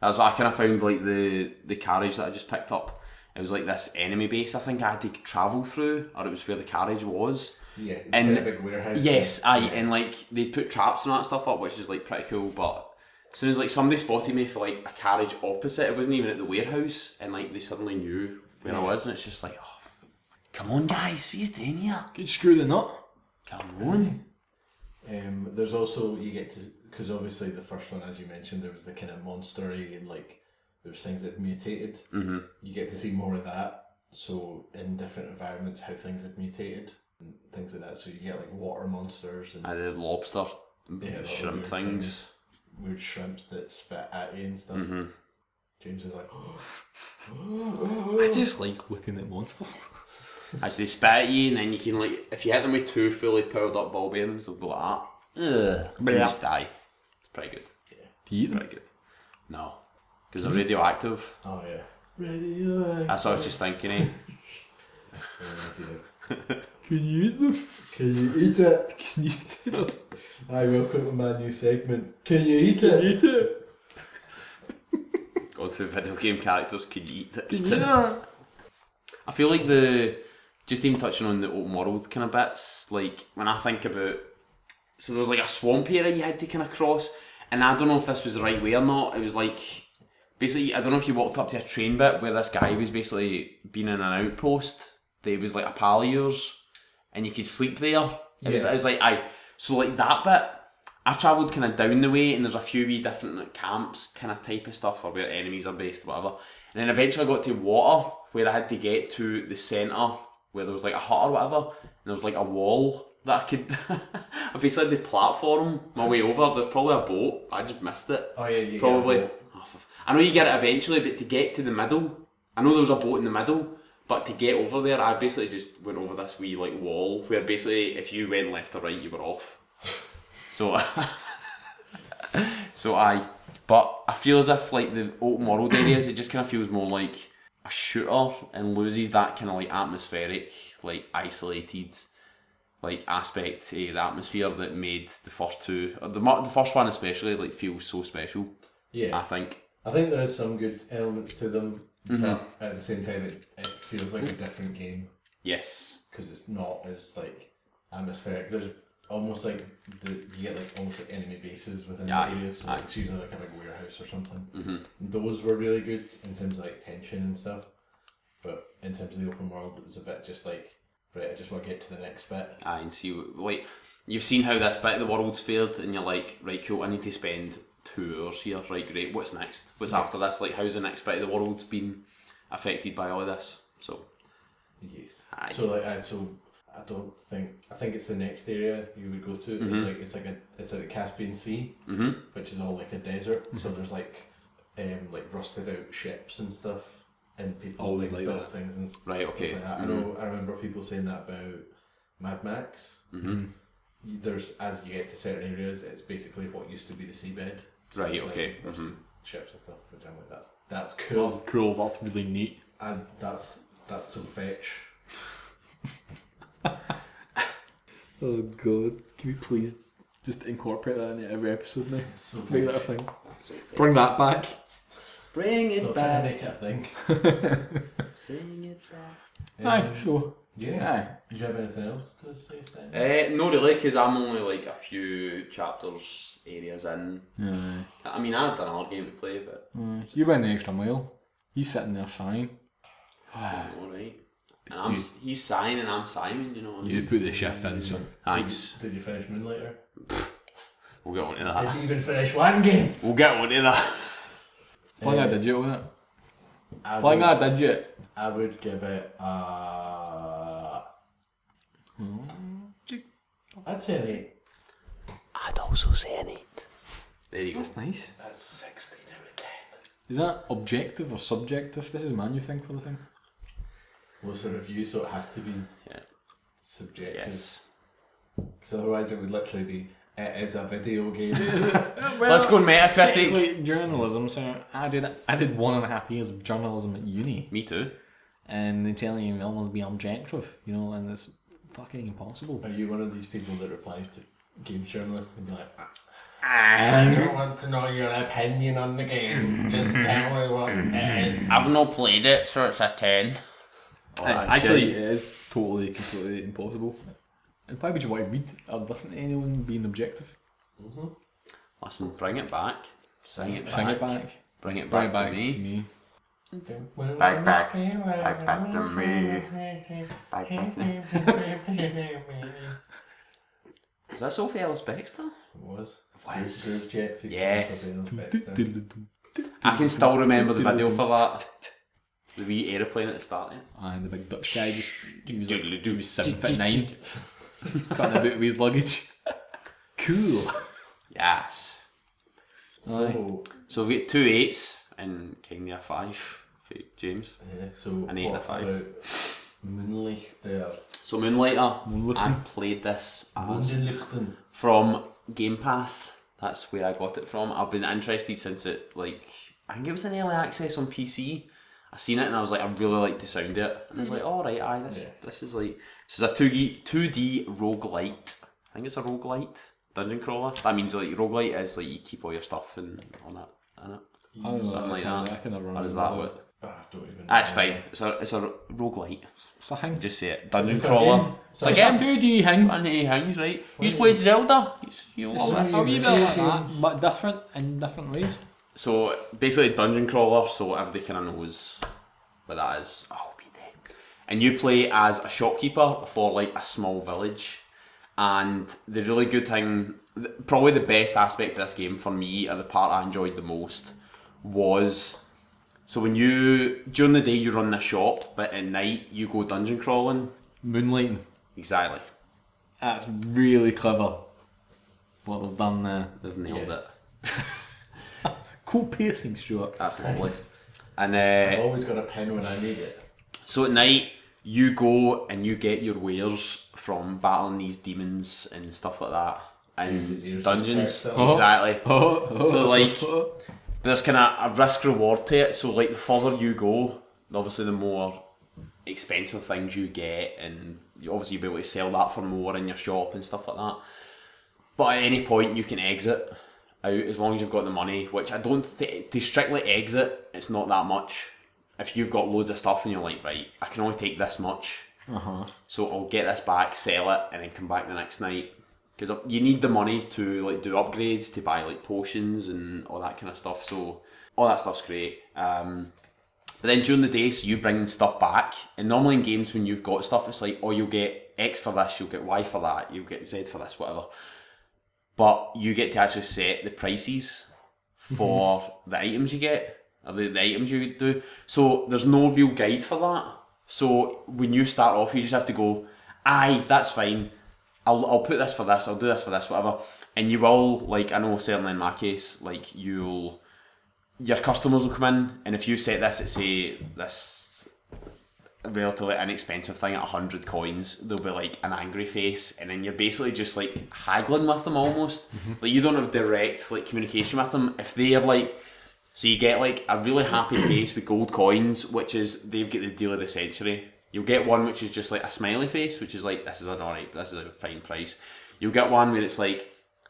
That's what I kind of found like the the carriage that I just picked up. It was like this enemy base. I think I had to travel through, or it was where the carriage was. Yeah, And- kind of big warehouse. Yes, aye, and like they put traps and that stuff up, which is like pretty cool. But as soon as like somebody spotted me for like a carriage opposite, it wasn't even at the warehouse, and like they suddenly knew where I was, and it's just like, oh, f- come on, guys, what are you doing here? Could you screw the nut? Come on. Um, there's also you get to because obviously the first one, as you mentioned, there was the kind of monstery and like there was things that have mutated. Mm-hmm. You get to see more of that, so in different environments, how things have mutated and things like that. So you get like water monsters and Uh, the lobster yeah, little shrimp weird things. weird shrimps that spit at you and stuff. hmm James is like, I just like looking at monsters. As they spit at you, and then you can like, if you hit them with two fully powered up ball bearings, they'll go like that. Ugh. And you Yeah. just die. It's pretty good. Yeah. Do you eat them? Pretty good. No, because they're radioactive. oh yeah, radio. That's what I was just thinking. Eh? Can you eat them? Can you eat it? Can you eat it? Hi, welcome to my new segment. Can you eat Can it? you eat it? Go to video game characters. Can you eat Can it? you eat it? I feel like the just even touching on the open world kind of bits. Like when I think about, so there was like a swamp area you had to kind of cross, and I don't know if this was the right way or not. It was like basically I don't know if you walked up to a train bit where this guy was basically being in an outpost. There was like a pal of yours, and you could sleep there. It was, it was like I so like that bit. I travelled kind of down the way, and there's a few wee different like, camps, kind of type of stuff, or where enemies are based, or whatever. And then eventually I got to water, where I had to get to the centre, where there was like a hut or whatever, and there was like a wall that I could. I basically had to platform my way over. There's probably a boat. I just missed it. Oh yeah, Probably. A boat. F- I know you get it eventually, but to get to the middle, I know there was a boat in the middle, but to get over there, I basically just went over this wee like wall where basically if you went left or right, you were off. So, so I, but I feel as if like the open world areas, it just kind of feels more like a shooter and loses that kind of like atmospheric, like isolated, like aspect to the atmosphere that made the first two, the the first one especially, like feel so special. Yeah, I think. I think there is some good elements to them, Mm-hmm. but at the same time, it, it feels like a different game Yes. because it's not as like atmospheric. There's almost like the you get like almost like enemy bases within the areas, so aye. like, it's usually like a big warehouse or something. Mm-hmm. Those were really good in terms of like tension and stuff, but in terms of the open world, it was a bit just like right. I just want to get to the next bit. Aye, and see what- like you've seen how this bit of the world's fared, and you're like, right, cool. I need to spend two hours here. Right, great. What's next? What's after this? Like, how's the next bit of the world been affected by all this? So, Yes. Aye. So like I so I don't think I think it's the next area you would go to. Mhm. It's like it's like a it's like the Caspian Sea, mm-hmm. which is all like a desert. So there's like um like rusted out ships and stuff, and people Always like, like built that. things and stuff right, okay. like that. I know I remember people saying that about Mad Max. hmm There's as you get to certain areas, it's basically what used to be the seabed. So Right, it's, like, okay, rusted mhm. Ships and stuff, which I'm like that's that's cool, That's cool. That's really neat. and that's that's so fetch. Oh god. Can we please just incorporate that into every episode now? So Make that a thing. So Bring that back. Bring Stop trying to make it a thing. Sing it back. Aye, so. Yeah. Aye. Do you have anything else to say, Stan? Uh, no, really, because I'm only like a few chapters, areas in. Aye. I mean, I had another game to play, but Aye. You went the extra mile. He's sitting there sighing. alright. And I'm, he's Simon and I'm Simon, you know. You put the shift in, son. Thanks. Did you finish Moonlighter? We'll get on to Did that. you even finish one game? We'll get on to that. Fling Uh, a digit on it. I Fling would, a digit. I would give it uh I'd say an eight. I'd also say an eight. There you go. That's nice. That's sixteen out of ten. Is that objective or subjective? This is man you think for the thing. Well, it's a review, so it has to be Yeah. subjective. Yes. Because otherwise, it would literally be it is a video game. Let's go on It's Metacritic. technically journalism, so I did I did one and a half years of journalism at uni, Me too. and they tell you it must be objective, you know, and it's fucking impossible. Are you one of these people that replies to games journalists and be like, "Ah, Ah. I don't want to know your opinion on the game. Just tell me what it is. I've not played it, so it's a ten. it's actually it is totally completely impossible. And why would you want to read or listen to anyone being objective? Listen, bring it back. Sing it back. Sing it back, Bring it bring back, it back to me. to me. Back, back. Back, back to me. Back, back to Is that Sophie Ellis Bextor? was. Was. Groove Jet featuring Yes. Sylvia Spector. I can still remember the video for that. The wee aeroplane at the start. Eh? Yeah. And the big Dutch guy just he was like Doodly-doo. he was seven foot nine, cutting about with his luggage. Cool. Yes. So, So we get two eights and kind of a five for James. yeah, so An eight and a what five. about Moonlighter? So Moonlighter, Moonlighter. I played this as Moonlighten. from Game Pass. That's where I got it from. I've been interested since it like I think it was in early access on PC. I seen it and I was like, I really like the sound of it. And I was like, all right, aye, this Yeah. this is like this is a two D two D roguelite. I think it's a roguelite dungeon crawler. That means like roguelite is like you keep all your stuff and all that in it. I don't know. Something like that. I can never Or remember. is that what? Ah, I don't even. That's know. fine. It's a it's a roguelite. It's a hang. Just say it. Dungeon It's a crawler. game. It's a It's a game. two D hang. And he hangs right. You played Zelda. You It's love it. a wee bit like that, but different in different ways. So basically, dungeon crawler. So everybody kind of knows what that is. I'll be there. And you play as a shopkeeper for like a small village. And the really good thing, probably the best aspect of this game for me, and the part I enjoyed the most, was so when you during the day you run the shop, but at night you go dungeon crawling. Moonlighting. Exactly, That's really clever. What they've done there. they've nailed Yes. it. Cool piercing, Stuart. That's lovely. And I've uh, always got a pen when I need it. so at night you go and you get your wares from battling these demons and stuff like that His ears and dungeons. Oh. Exactly. Oh, oh, So, like- oh. There's kind of a risk reward to it. So like the further you go, obviously the more expensive things you get, and obviously you'll be able to sell that for more in your shop and stuff like that. But at any point you can exit out as long as you've got the money, which I don't th- to strictly exit. It's not that much. If you've got loads of stuff and you're like, right, I can only take this much, Uh-huh. so I'll get this back, sell it, and then come back the next night. Because you need the money to like do upgrades, to buy like potions and all that kind of stuff. So all that stuff's great. Um, but then during the day, so you bring stuff back, and normally in games when you've got stuff, it's like, oh, you'll get X for this, you'll get Y for that, you'll get Z for this, whatever. But you get to actually set the prices for the items you get, or the, the items you do. So there's no real guide for that. So when you start off, you just have to go, aye, that's fine. I'll, I'll put this for this, I'll do this for this, whatever. And you will, like, I know certainly in my case, like, you'll, your customers will come in, and if you set this at, say, this relatively inexpensive thing at 100 coins, there'll be like an angry face, and then you're basically just like haggling with them almost. Mm-hmm. Like, you don't have direct like communication with them. If they are like, so you get like a really happy face with gold coins, which is they've got the deal of the century. You'll get one which is just like a smiley face, which is like this is an alright, this is a fine price. You'll get one where it's like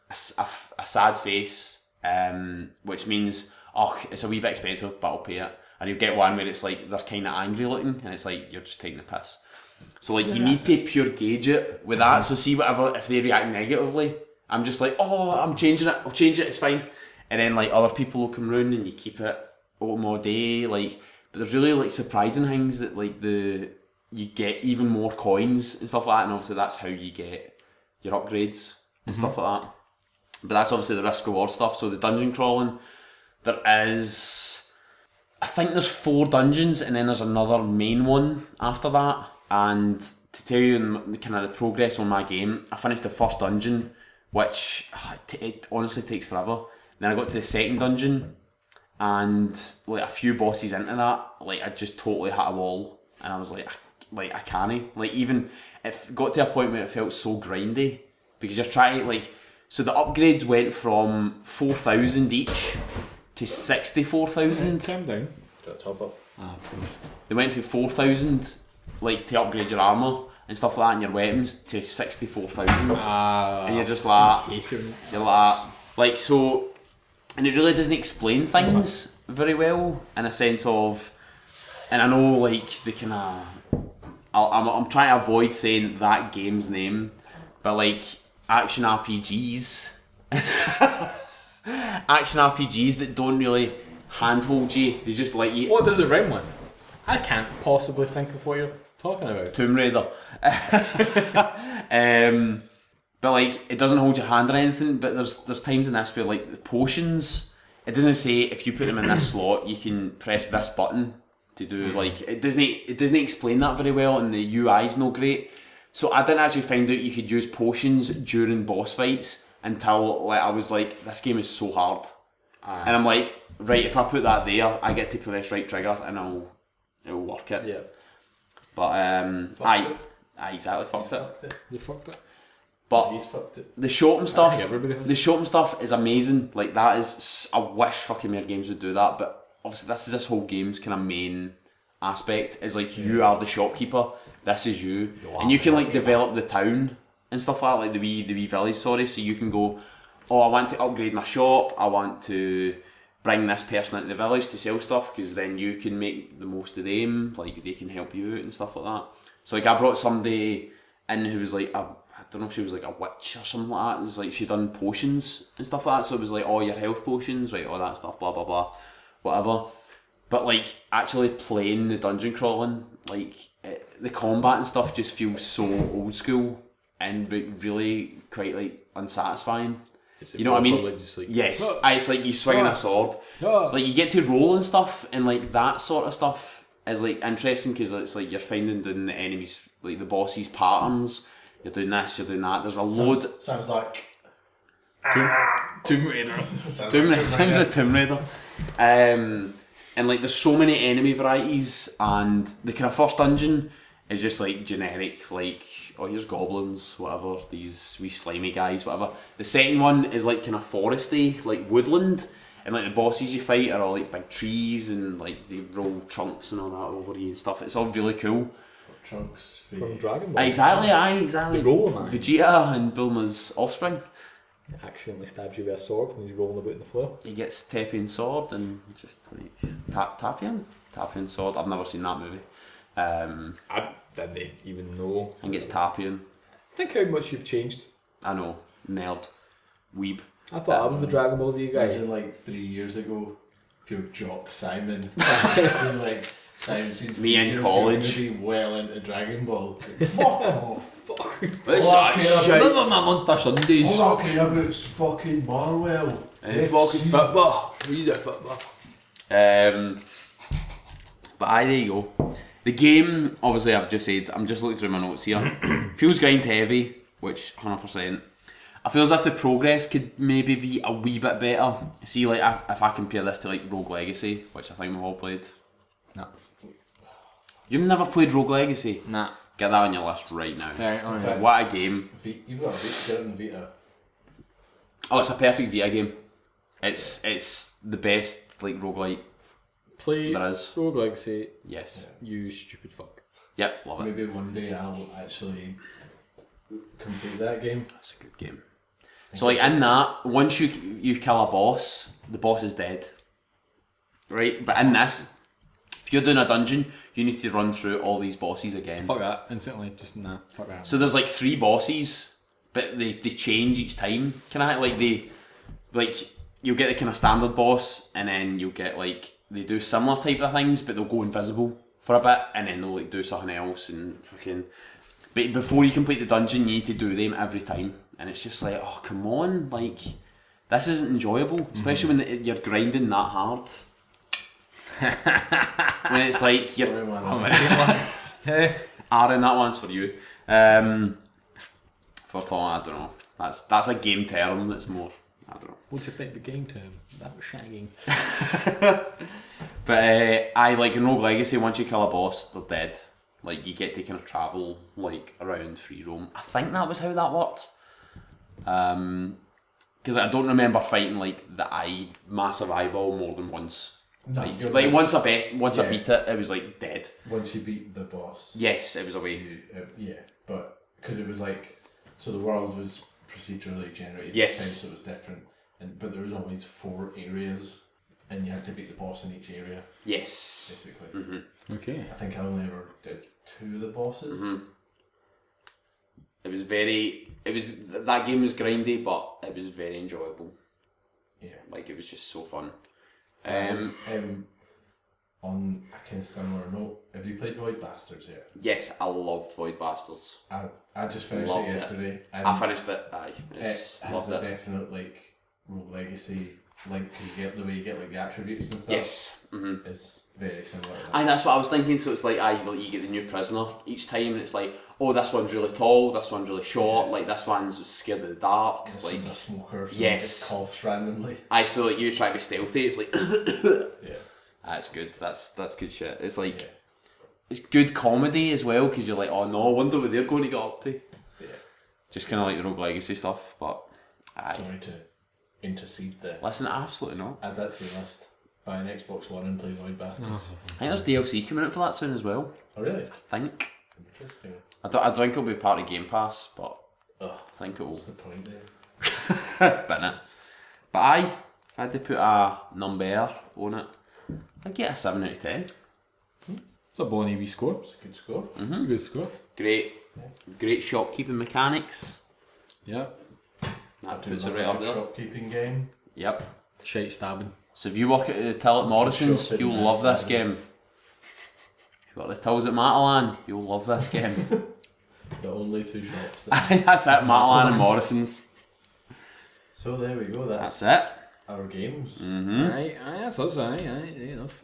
a sad face, um, which means oh it's a wee bit expensive, but I'll pay it. And you'll get one where it's like they're kind of angry looking, and it's like you're just taking the piss. So like you need to pure gauge it with that. So see whatever if they react negatively, I'm just like oh I'm changing it, I'll change it, it's fine. And then like other people will come round and you keep it open all day. Like but there's really like surprising things that like the you get even more coins and stuff like that, and obviously that's how you get your upgrades and stuff like that. But that's obviously the risk reward stuff. So the dungeon crawling, there is, I think there's four dungeons, and then there's another main one after that. And to tell you the kind of the progress on my game, I finished the first dungeon, which ah, it, honestly takes forever. Then I got to the second dungeon, and like a few bosses into that, like I just totally hit a wall, and I was like, I- like I can't. Like even it got to a point where it felt so grindy because you're trying like so the upgrades went from four thousand each to sixty four thousand. Calm down. Got a top up. Ah, please. They went from four thousand like to upgrade your armor and stuff like that and your weapons to sixty four thousand. Ah, And you're just like you're like like so and it really doesn't explain things very well in a sense of and I know like the kind of I'm, I'm trying to avoid saying that game's name but like action RPGs action RPGs that don't really handhold you they just let you What does it rhyme with? I can't possibly think of what you're talking about. Tomb Raider. um, but like it doesn't hold your hand or anything. But there's there's times in this where like the potions, it doesn't say if you put them in this slot you can press this button to do like it doesn't it doesn't explain that very well, and the UI's no great. So I didn't actually find out you could use potions during boss fights until like I was like, this game is so hard, and I'm like, right, if I put that there, I get to press right trigger and I'll it'll work it. Yeah. But um, Fucked I, it. I exactly fucked it. Fucked it. They fucked it. But He's fucked it. the shopping stuff, everybody has. the shopping stuff is amazing. Like that is, I wish fucking more games would do that. But obviously, this is this whole game's kind of main aspect. Is like you are the shopkeeper. This is you, and you can like develop the town and stuff like that, like the wee the wee village. Sorry, so you can go. Oh, I want to upgrade my shop. I want to bring this person into the village to sell stuff because then you can make the most of them. Like they can help you out and stuff like that. So like I brought somebody in who was like a, I don't know if she was like a witch or something like that. It was like she done potions and stuff like that. So it was like all your health potions, right? All that stuff, blah blah blah, whatever. But like actually playing the dungeon crawling, like it, the combat and stuff just feels so old school and but really quite like unsatisfying. You know what I mean? Like, just like, Yes, "Ah, Ah, it's like you swinging Ah. a sword. ah." Like you get to roll and stuff, and like that sort of stuff is like interesting because it's like you're finding doing the enemies, like the bosses' patterns. You're doing this, you're doing that. There's a load. Sounds, sounds like. Tomb Raider. Sounds Tomb like Raider sounds like Tomb Raider. Um, and like there's so many enemy varieties, and the kind of first dungeon is just like generic, like oh here's goblins, whatever these wee slimy guys, whatever. The second one is like kind of foresty, like woodland, and like the bosses you fight are all like big trees and like they roll trunks and all that over you and stuff. It's all really cool. Trunks. From Dragon Ball. Exactly, aye, exactly. The roller man. Vegeta and Bulma's offspring. Accidentally stabs you with a sword when he's rolling about in the floor. He gets Tapion sword and just like tap Tapion, Tapion sword. I've never seen that movie. Um, I didn't even know. I think it's Tapion. Think how much you've changed. I know, nerd, weeb. I thought I was the Dragon Ball Z guy. Imagine like three years ago, pure jock Simon. Like Simon seems Me in years college. gonna be well into Dragon Ball. Fuck off. What's Oh, that okay, shite? Remember my Monster Sundays? All I care about is fucking Marwell. Eh, fucking football. We do football. Um, but aye, there you go. The game, obviously, I've just said. I'm just looking through my notes here. feels grind heavy, which 100. percent I feel as if the progress could maybe be a wee bit better. See, like if, if I compare this to like Rogue Legacy, which I think we've all played. No. You've never played Rogue Legacy? Nah. Get that on your list right now. Right, alright. What a game! V- You've got a Vita, get it on the Vita. Oh, it's a perfect Vita game. It's it's the best like roguelite Play there is. Rogue Legacy, Yes. you stupid fuck. Yep, love it. Maybe one day I'll actually complete that game. That's a good game. So like in that, once you you kill a boss, the boss is dead. Right? But in this, if you're doing a dungeon, you need to run through all these bosses again. Fuck that. Instantly, just nah. Fuck that. So there's like three bosses, but they, they change each time. Can I like they like you'll get the kind of standard boss, and then you'll get like they do similar type of things, but they'll go invisible for a bit, and then they'll like do something else and fucking. But before you complete the dungeon, you need to do them every time, and it's just like, oh come on, like this isn't enjoyable, especially mm-hmm. when you're grinding that hard. when it's like you're Sorry, man. Aaron, that one's for you. Um, for Tom, I don't know. That's that's a game term. That's more. I don't know. What'd you think the game term? That was shagging. But uh, I like in Rogue Legacy. Once you kill a boss, they're dead. Like you get to kind of travel like around free roam. I think that was how that worked. Um, because I don't remember fighting like the eye massive eyeball more than once. No, Like, you're like right. once I bet, once I beat it, it was like dead. Once you beat the boss. Yes, it was away. You, uh, yeah, but because it was like, so the world was procedurally generated. Yes. Time, so it was different, and but there was always four areas, and you had to beat the boss in each area, Yes. basically. Mm-hmm. Okay. I think I only ever did two of the bosses. Mhm. It was very. It was that game was grindy, but it was very enjoyable. Yeah. Like it was just so fun. Um, Um, on a kind of similar note, have you played Void Bastards yet? yes, I loved Void Bastards. I I just finished Loved it it. yesterday. And I finished it. Aye, it has a it. definite like Rogue Legacy Link, 'cause you get the way you get like the attributes and stuff. Yes. hmm is very similar. That. And that's what I was thinking. So it's like, I like you get the new prisoner each time, and it's like, oh, this one's really tall, this one's really short, like this one's scared of the dark. This like, one's a smoker, so Yes. coughs randomly. I so like you try to be stealthy. It's like Yeah. that's good. That's that's good shit. It's like Yeah. it's good comedy as well because you're like, oh no, I wonder what they're going to get up to. Yeah. Just kind of like the Rogue Legacy stuff, but aye. Sorry to intercede there. listen, absolutely not. Add that to your list. Buy an Xbox One and play Void Bastards. I think there's DLC coming out for that soon as well. Oh really? I think. Interesting. I don't, I don't think it'll be part of Game Pass, but Ugh, I think it will. what's the point there? It. But I, I had to put a number on it, I'd get a 7 out of 10. Hmm? It's a bonny wee score. It's a good score. Mm-hmm. A good score. Great, great shopkeeping mechanics. Yeah. That puts it right a up there. Shopkeeping game. Yep. Shite stabbing. So if you work at the till at Morrison's, you'll love this game. If you work at the tills at Matalan, you'll love this game. The only two shops. That... That's it, Matalan and Morrison's. so there we go. That's, That's it. our games. Mm-hmm. Aye, aye, that's us, aye, aye, enough.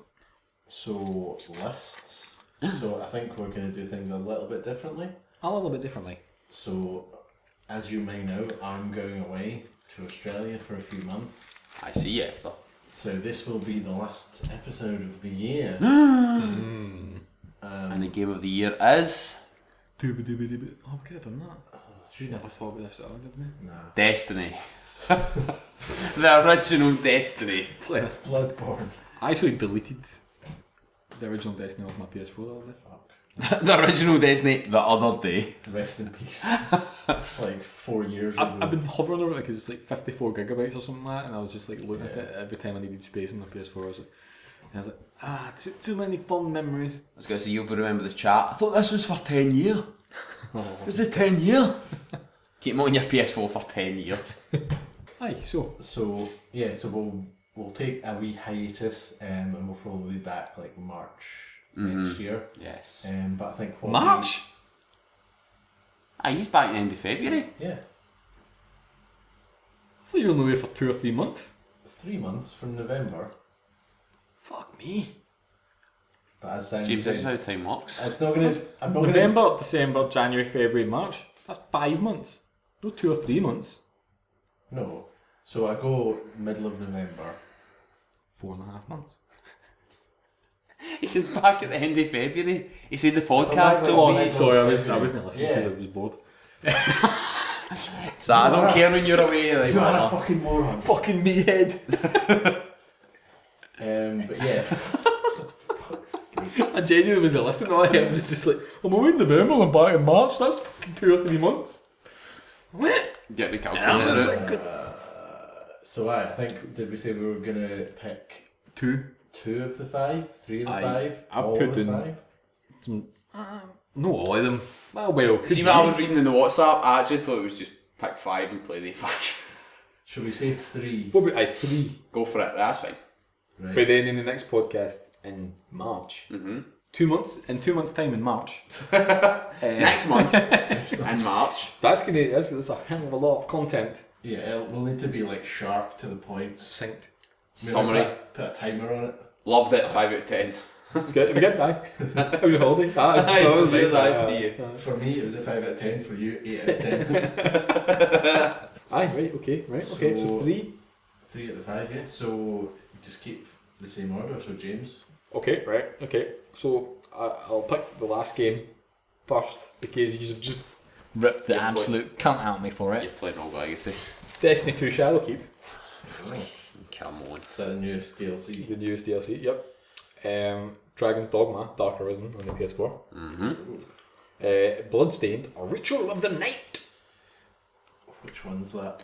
So lists. so I think we're going to do things a little bit differently. A little bit differently. So, as you may know, I'm going away to Australia for a few months. I see you after. So this will be the last episode of the year. um, And the game of the year is Oh, we could have done that. Oh, we never thought about this at all, did we? nah. Destiny. the original Destiny. Bloodborne. I actually deleted the original Destiny off my PS4 the other day. Fuck. the original Destiny the other day. Rest in peace. like four years I've, ago. I've been hovering over it because it's like 54 gigabytes or something like that, and I was just like looking at it every time I needed space on my PS4. I was like, and I was like, ah, too, too many fond memories. I was going to say, you'll remember the chat. I thought this was for 10 year. Was it 10 year? Keep them on your PS4 for 10 year. Aye, so So yeah, so we'll we'll take a wee hiatus, um, and we'll probably be back like March next year. Yes. Um, but I think what we- March. Ah, he's back at the end of February. yeah, I thought you were on the way for two or three months. three months from November. Fuck me. But as Simon James, this is said, how time works. it's not gonna. I'm not gonna. November, December, January, February, March. That's five months. No two or three months. No. So I go middle of November. Four and a half months. He comes back at the end of February. He said the Oh, podcast my will be. Sorry, I was I wasn't listening because Yeah. I was bored. So I don't care when you're away. Like, You are a fucking moron. Fucking meathead. Um, but yeah. I genuinely was listening. All I heard was just like, I'm away in November, I'm back in March. That's fucking two or three months. What? Get the calculator out. Uh, so I, I think did we say we were gonna pick Two. two of the five, three of the Aye. five, I've all put of the in- five? Some, um, no, all of them. Well, well, could See be. what I was reading in the WhatsApp? I actually thought it was just pick five and play the five. Should we say three? What about I three? Go for it. That's fine. Right. But then in the next podcast in March, Mm-hmm. two months in two months' time in March, uh, Next month in March. that's gonna that's, that's a hell of a lot of content. yeah, it'll, we'll need to be like sharp to the point. Succinct. Maybe Summary. Put, put a timer on it. Loved it. Five out of ten. It's good. We good, aye. How was your holiday? Ah, it was, Aye, that was nice. aye, aye, see you. aye. For me, it was a five out of ten. For you, eight out of ten. Aye, right, okay, right, okay. So So- three. three out of five. Yeah. So just keep the same order. So James. Okay, right, okay. So I I'll pick the last game first because you've just ripped the Yeah, absolute cunt out of me for it. You've played Rogue Legacy. Destiny 2 Shadowkeep, Come on. is that the newest DLC? the newest DLC, yep. Um, Dragon's Dogma, Dark Arisen on the PS4. Mm-hmm. Uh, Bloodstained, A Ritual of the Night. Which one's that?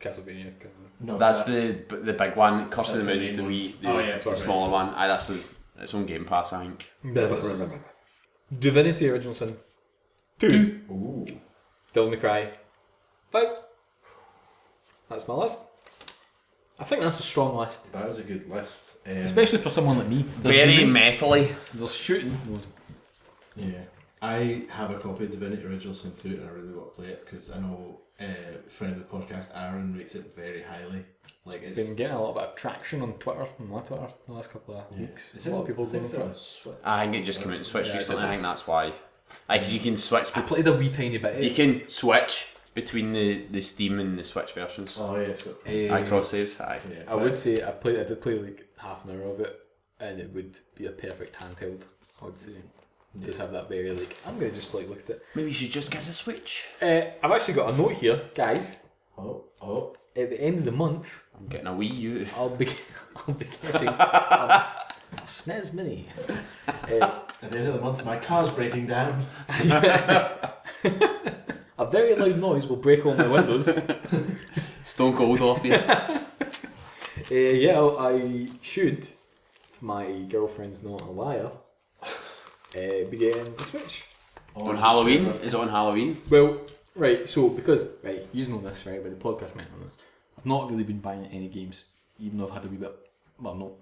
Castlevania. No, That's that- the the big one. Curse of That's the the Moon's main the wee, the, Oh, yeah, the sorry. smaller one. Aye, that's the it's on Game Pass, I think. Never. Divinity Original Sin 2. Ooh. Devil May Cry 5. That's my list. I think that's a strong list. That is a good list. Um, Especially for someone like me. There's Very demons, metally. There's shooting. There's Yeah, I have a copy of Divinity Original Sin 2 and I really want to play it because I know uh, a friend of the podcast, Aaron, rates it very highly. Like it's Been getting a lot of traction on Twitter, from my Twitter, the last couple of weeks. Is a lot of people I think going for it's it. on Switch. I think it just came out and Switch Yeah, recently. I think that's why. Because you can switch. I bet- played a wee tiny bit. You can switch between the, the Steam and the Switch versions. Oh yeah, it's got. Eh, Aye, cross saves. Aye. yeah, I would say I played. I did play like half an hour of it, and it would be a perfect handheld. I would say. Just have that very like I'm gonna just like look at it. Maybe you should just get a Switch. Uh, I've actually got a note here, guys. Oh, oh. At the end of the month, I'm getting a Wii U. I'll be I'll be getting a, a SNES Mini. Uh, At the end of the month, my car's breaking down. a very loud noise will break all my windows. Stone cold off you. Uh, yeah, I should, if my girlfriend's not a liar, uh, be getting the Switch. on Halloween? Is it on Halloween? Well, right, so because, right, you know this, right, but the podcast might know this. I've not really been buying any games, even though I've had a wee bit, well, no,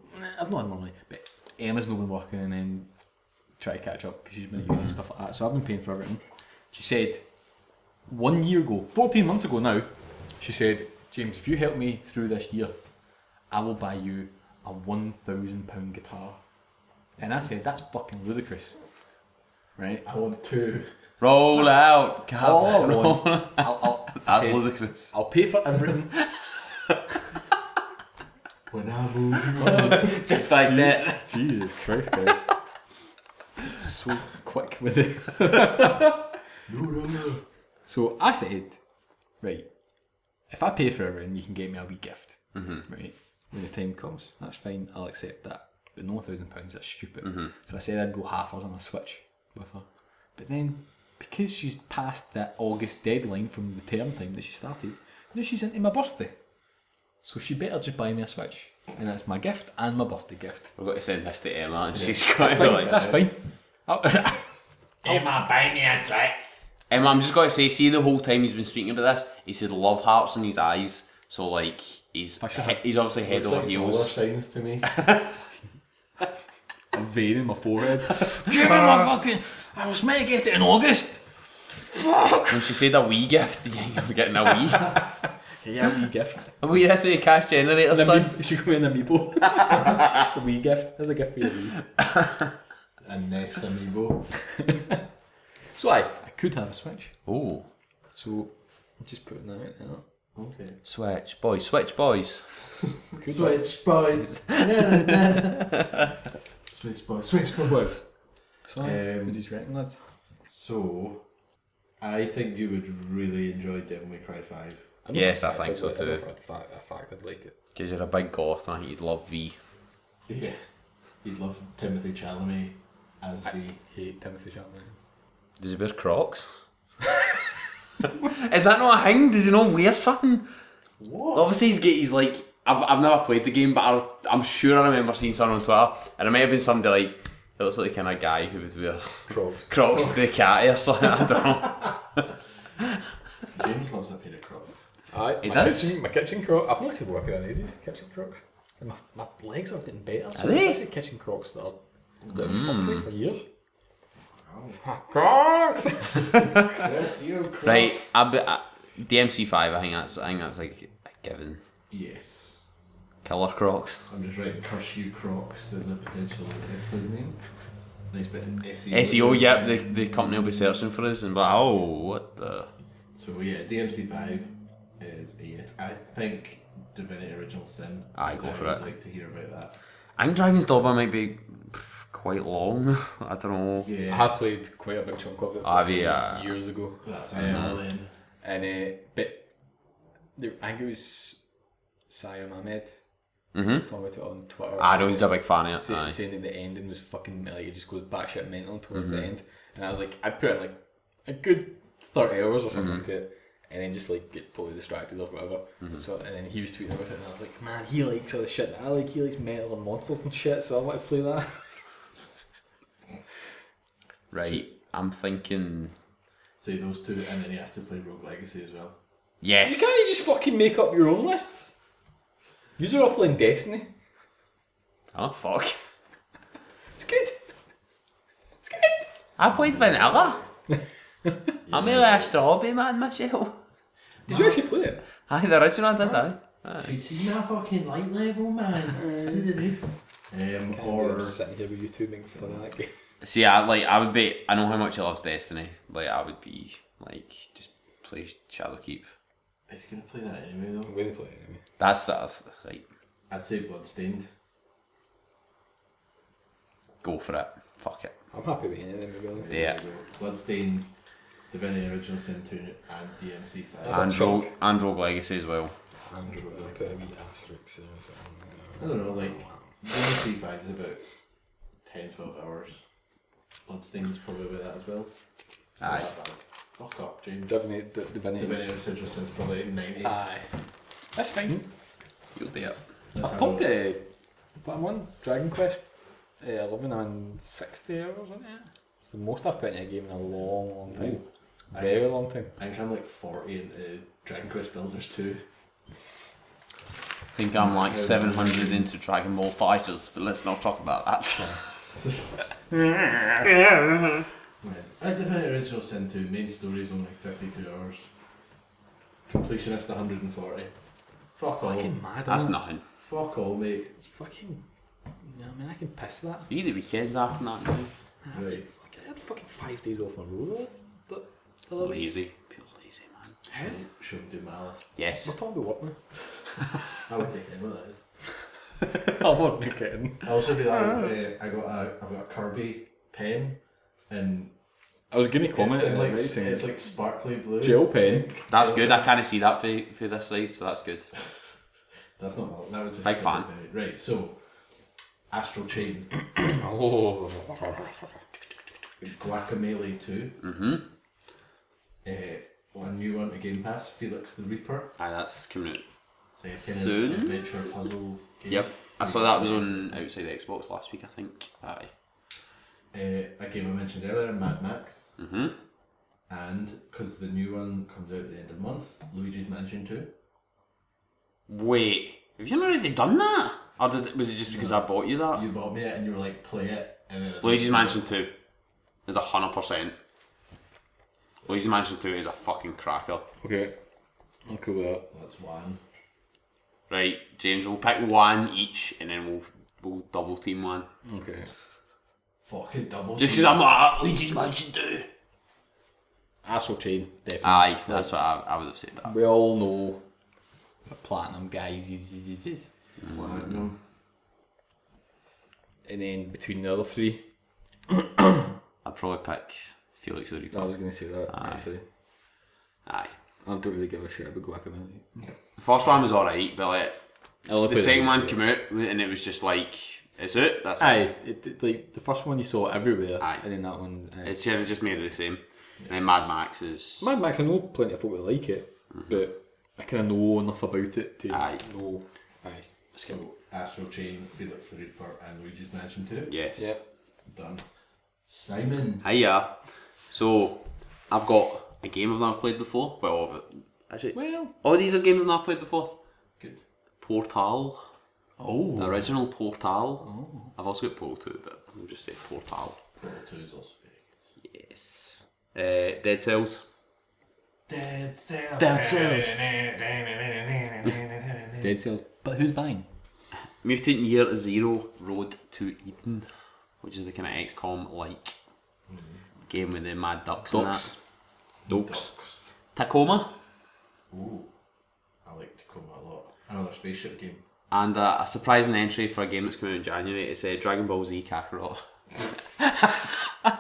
I've not had money, but Emma's not been working and then try to catch up because she's been at uni and stuff like that, so I've been paying for everything. She said, one year ago, 14 months ago now, she said, James, if you help me through this year, I will buy you a £1,000 guitar. And I said, that's fucking ludicrous. Right? I want two. Roll out. Cap. All I Roll. I'll, I'll, That's said, ludicrous. I'll pay for everything. When I move. Just like that. Jesus Christ, guys. so quick with it. So I said, right, if I pay for everything, you can get me a wee gift. Mm-hmm. Right? When the time comes, that's fine, I'll accept that. But no thousand pounds, that's stupid. Mm-hmm. So I said I'd go half on a switch with her. But then, because she's past that August deadline from the term time that she started, now she's into my birthday. So she better just buy me a switch. And that's my gift and my birthday gift. We've got to send this to Emma and she's got That's fine. like, That's fine. I'll- oh. Emma, buy me a switch. Emma, I'm just going to say, see the whole time he's been speaking about this, he said love hearts in his eyes. So, like, he's he- he's obviously head Looks over like dollar signs to me. a vein in my forehead. Give me my fucking. I was meant to get it in August. Fuck. When she said a Wii gift, you think you're getting a Wii? Yeah, a wee gift. a Wii, that's what your cash generator, An son. amiibo. She got me an amiibo. a wee gift. There's a gift for you. wee. A Ness amiibo. So I, I could have a Switch. Oh, So I'm just putting that out there. Okay. Switch, boys, Switch, boys. Could Switch boys. Switch boys. Switch boys. So Um, what did you reckon, lads? So, I think you would really enjoy Devil May Cry 5. don't Yes, I think so like- too. know if I'd fact, I fact I'd like it. Because you're a big goth and I think you'd love V. Yeah. You'd love Timothy Chalamet as the. Hate Timothy Chapman. Does he wear Crocs? Is that not a thing? Does he not wear something? What? Obviously, he's get. He's like. I've, I've never played the game, but I, I'm sure I remember seeing something on Twitter, and it might have been somebody like. It looks like the kind of guy who would wear Crocs. Crocs to the cat or something. I don't know. James loves a pair of Crocs. Aye, He my does. kitchen, my kitchen croc. I've not actually worked on ages. Kitchen crocs. And my, my legs are getting better. So Are it's they? actually kitchen crocs that are that have fucked me hmm. for years. Crocs. Yes, you Crocs. Right, I, be- uh, I, DMC five. I think that's. I think that's like a given. Yes. Killer Crocs. I'm just writing Curse You Crocs as a potential episode name. Nice bit in SEO. SEO. Yep, the the company will be searching for us and be like, oh, what the. So yeah, DMC5 is a yes. I think Divinity Original Sin. Aye, is go I for would it. like to hear about that. I think Dragon's Dogma might be pff, quite long. I don't know. Yeah. I have played quite a big chunk of it. Have you, It uh, years ago. That's Um. And uh, but there, I think it was Sayam Ahmed. Mhm. was talking about it on Twitter. I don't know he's a big fan of it. say, aye. saying that the ending was fucking like it just goes batshit mental towards Mm-hmm. the end, and I was like, I'd put in like a good thirty hours or something Mm-hmm. to it, and then just like get totally distracted or whatever. Mm-hmm. So and then he was tweeting about it, and I was like, man, he likes all the shit that I like. He likes metal and monsters and shit, so I want to play that. Right, I'm thinking. Say those two, and then he has to play Rogue Legacy as well. you Yes. can't just fucking make up your own lists. You're all playing Destiny. Oh fuck. It's good. It's good. I played vanilla. I'm a strawberry man myself. Did you actually play it? Aye, the original did I. You see my fucking light level, man. see the roof. Um, or sitting here with you two making fun of that game. See, I like. I would be. I know how much he loves Destiny. Like, I would be like, just play Shadowkeep. he's gonna play that anyway, though. I'm going to play it anyway. That's that's like, I'd say Bloodstained. go for it. Fuck it. I'm happy with anything, to be honest. Yeah. Bloodstained, Divinity Original Sin 2, and DMC 5. That's a And chunk. Rogue, and Rogue Legacy as well. I'm going to put a wee asterisk or something. I don't know, like, DMC 5 is about 10 12 hours. Bloodstained's probably about that as well. It's not Aye. that bad. Fuck up, James. Divinity, D- Divinity. Divinity Original Sin's probably 90. Aye. That's fine. You'll do it. That's I've how- pumped uh, but I'm on Dragon Quest uh, 11 and 60 hours on it. It's the most I've put in a game in a long, long time. Ooh. Very long time. I think I'm like 40 into Dragon Quest Builders 2. I think I'm like 700 into Dragon Ball Fighters, but let's not talk about that. Man. I Divinity Original Sin 2, main story's only 52 hours. Completionist 140. Fuck all. Fucking mad. That's isn't it? nothing. Fuck all, mate. It's fucking. Yeah, I mean, I can piss that. You the weekends after that now. I, have to Right. fuck- I had fucking five days off in a row. The, the other week. Lazy. Pure lazy, man. Yes. Should we do my list? Yes. We're talking about what now? I would take any of that is. I'm not be kidding. I also realised uh, I got a I've got a Kirby pen and I was going to comment it's, on like, it, right, it's like sparkly blue. gel pen. That's good. I kind of see that for, for this side, so that's good. That's not my, that was just Big fan. Right, so Astral Chain, Oh. Guacamelee 2, Mm-hmm. uh, one new one to Game Pass, Felix the Reaper. Aye, that's coming out. It's a kind Soon? of adventure puzzle game. Yep. I saw that was on outside the Xbox last week, I think. Aye. Uh, a game I mentioned earlier, Mad Max, Mm-hmm. and because the new one comes out at the end of the month, Luigi's Mansion 2. Wait, have you not already done that? Or did was it just because I bought you that? You bought me it and you were like, play it, and then Luigi's Mansion 2 is a hundred percent. Luigi's Mansion 2 is a fucking cracker. Okay. I'm cool with that. That's one. Right, James, we'll pick one each and then we'll we'll double team one. Okay. Fucking double. Just team. because I'm like, "Ah, Luigi's Mansion 2. Astral Chain, definitely. Aye, that's what I, I would have said that. We all know what Platinum guys is, is, is, is. Platinum. And then between the other three, I'd probably pick Felix the Reaper. I was going to say that, Aye. actually. Aye. I don't really give a shit about Guacamelee. The first one was alright, but like, I only the played second it- one came out and it was just like, it's it, that's it. Aye, it, it- like the first one you saw everywhere, Aye. and then that one. Aye. It's kind of just made it the same. And then Mad Max is. Mad Max, I know plenty of folk that like it, mm-hmm. but I kind of know enough about it to Aye. know. Aye. So Astral Chain, Felix the Reaper, and Luigi's Mansion 2. Yes. Yeah. Done. Simon. Hiya. So, I've got a game I've never played before. Well, all of it. Actually, Well. all these are games I've never played before. Good. Portal. Oh. The original Portal. Oh. I've also got Portal 2, but we'll just say Portal. Portal 2 is also very good. Yes. Uh, Dead Cells. Dead Cells. Dead Cells. Dead Cells. But who's buying? Mutant Year Zero Road to Eden, which is the kind of XCOM like game with the mad ducks, and that. Ducks. Ducks. Tacoma. Ooh. I like Tacoma a lot. Another spaceship game. And uh, a surprising entry for a game that's coming out in January. It's uh, Dragon Ball Z Kakarot.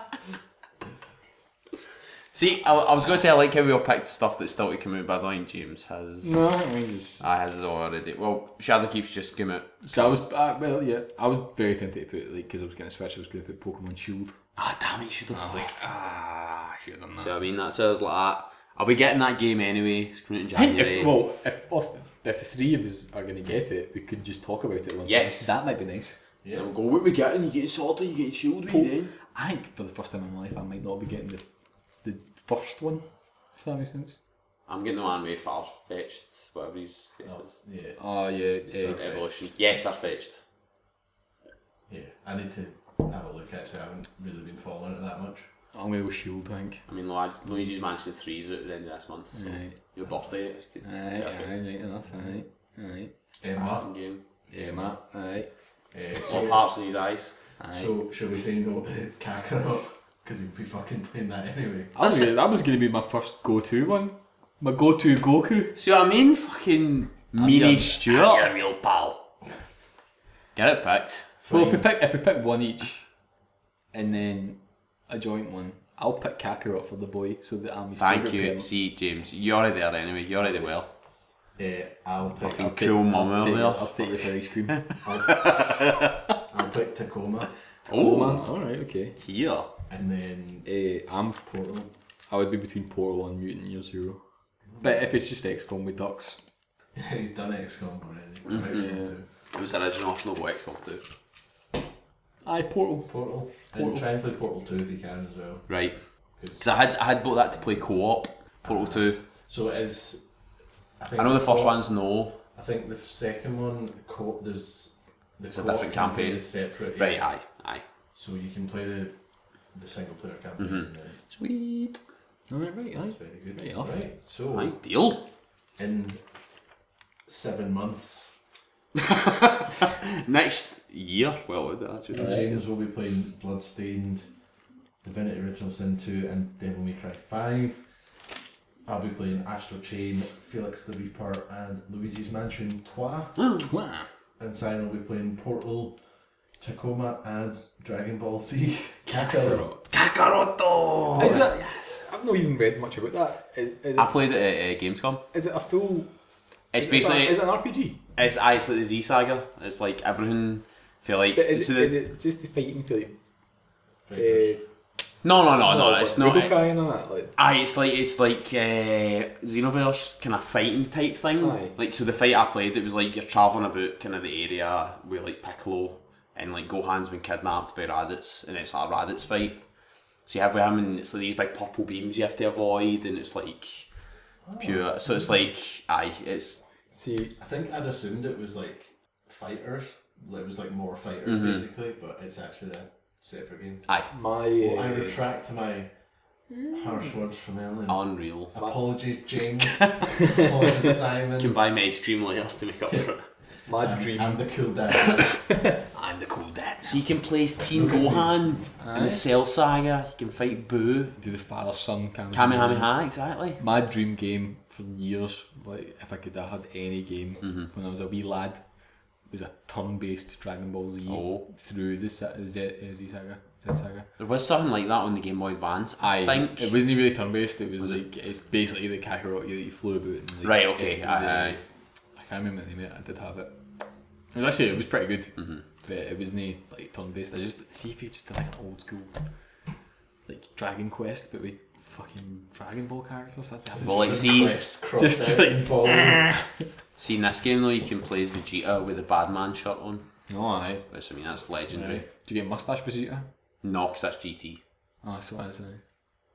See, I, I was going to say I like how we all picked stuff that's still to come out, but I don't think James has. No, it means it's. Ah, has it already. Well, Shadowkeep's just come out. So I was, uh, well, yeah, I was very tempted to put like because I was going to switch. I was going to put Pokemon Shield. Ah, damn it, you should have. I was like, ah, I should have done that. So I mean, that sounds like that. I'll be getting that game anyway. It's coming out in January. if, well, if Austin, if the three of us are going to get it, we could just talk about it one Yes. time. That might be nice. Yeah. We'll go, what we getting? You getting Sword, you getting Shield, Po- then? I think for the first time in my life, I might not be getting the the first one. If that makes sense. I'm getting the one with far fetched, whatever his face Oh, yeah. Oh yeah, So, uh, Evolution. Yes, I fetched. Yeah. I need to have a look actually. I haven't really been following it that much. I'm going to go Shield. I think. I mean, Lu- Luigi's Mansion 3 is at the end of this month, so Aye. your birthday is good. Aye, aye, right enough. Aye. Aye. Emma. game. Yeah, Matt. Aye. Uh, Soft so, hearts in his eyes. Aye. so should we say no to Kakarot? Because he'd be fucking playing that anyway. that, was, that was going to be my first go-to one. My go-to Goku. See what I mean? Fucking Meanie your- Stewart. Your real pal. Get it picked. Well, if we pick if we pick one each, and then a joint one, I'll pick Kakarot for the boy, so that I'm his Thank favourite you. parent. See, James, you're already there anyway. You're already well. Uh, I'll pick. Fucking I'll, cool mum I'll take, earlier. I'll take you for ice cream. I'll pick Tacoma, oh Oh, man, all right, okay. here. and then Uh, I'm Portal. I would be between Portal and Mutant Year Zero. But if it's just XCOM with ducks, He's done XCOM already. or Mm-hmm. XCOM Yeah. 2. It was original if no XCOM 2. Aye, Portal. Portal. Portal. And try and play Portal 2 if you can as well. Right. 'Cause- Because I had, I had bought that to play co op, Portal 2. So it is. I, think I know the first co- one's no. I think the second one, the co- there's the It's a co-op different campaign. is separate. Right, yeah. aye, aye. So you can play the the single player campaign. Mm-hmm. and then Sweet. All right, right, That's aye. very good. Right off. Right. So Ideal. in seven months, Next year, well, would that actually James will be playing Bloodstained, Divinity Original Sin 2, and Devil May Cry 5. I'll be playing Astral Chain, Felix the Reaper, and Luigi's Mansion 2. Twah. And Simon will be playing Portal, Tacoma, and Dragon Ball Z. Kakarot. Kakaroto! Is that? I've not even read much about that. Is, is, I it, played it at uh, Gamescom. is it a full? It's is it- basically Is it an RPG? it's actually the Z Saga. It's like everything. Feel like But is so it, the- is it just the fighting for like, Figures. uh, no no no no. It's not. Budokai and all that? Like, Aye, it's like it's like uh, Xenoverse kind of fighting type thing. Aye. Like so, the fight I played, it was like you're traveling about kind of the area where like Piccolo and like Gohan's been kidnapped by Raditz, and it's like a Raditz fight. So you have with him, and it's like these big purple beams you have to avoid, and it's like pure. So it's like aye, it's see, I think I'd assumed it was like fighters. It was like more fighters Mm-hmm. basically, but it's actually a separate game. aye, my Well, I uh, retract my harsh words from Ellen. unreal. Apologies, James. Apologies, You can Simon. buy me ice cream later to make up for it. my I'm, dream. I'm the cool dad. I'm the cool dad. So you can play as Teen Look at me. Gohan in the Cell Saga. You can fight Boo. Do the father son Kamehameha, exactly. My dream game for years, like if I could have had any game Mm-hmm. when I was a wee lad, was a turn-based Dragon Ball Z Oh. through the Z, Z, Z saga, Z saga. There was something like that on the Game Boy Advance. I, I think. it wasn't really turn-based. It was, like it's basically the Kakarot that you flew about. And, like, Right, okay, it was, aye, uh. I can't remember the name of it. I did have it. It was actually it was pretty good, Mm-hmm. but it wasn't like turn-based. I just see if you just did like an old school like Dragon Quest, but with fucking Dragon Ball characters. That'd Well, like, see- Quest crossed Just out like- ball. Ah. See, in this game though, you can play as Vegeta with the Badman shirt on. Oh, aye. Which I mean, that's legendary. Right. Do you get mustache Vegeta? No, because that's GT. Oh, so that's it.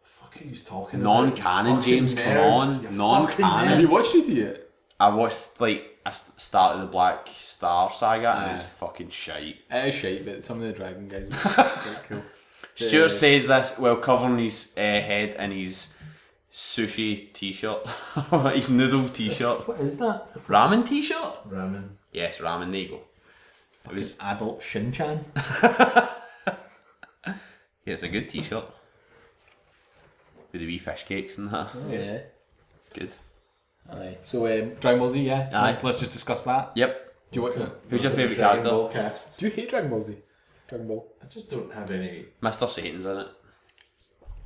fuck are you talking Non-canon, about? you James, fucking come nerds, on. you Non-canon. Have nerds. you watched GT yet? I watched like a s- start of the Black Star Saga, and it's fucking shite. It is shite, but some of the Dragon guys are quite cool. Stuart Uh, says this while covering his uh, head in his sushi t-shirt, his noodle t-shirt, What is that? ramen t-shirt. Ramen. Yes, ramen. There you go. It was adult Shin-chan. yeah, it's a good t-shirt with the wee fish cakes and that. Yeah. Good. Aye. So um, Dragon Ball Z, yeah. Aye. Let's, let's just discuss that. Yep. Do you want? Who's your favourite Dragon character? Ball cast. Do you hate Dragon Ball Z? Dragon Ball. I just don't have any Mr. Satan's in it.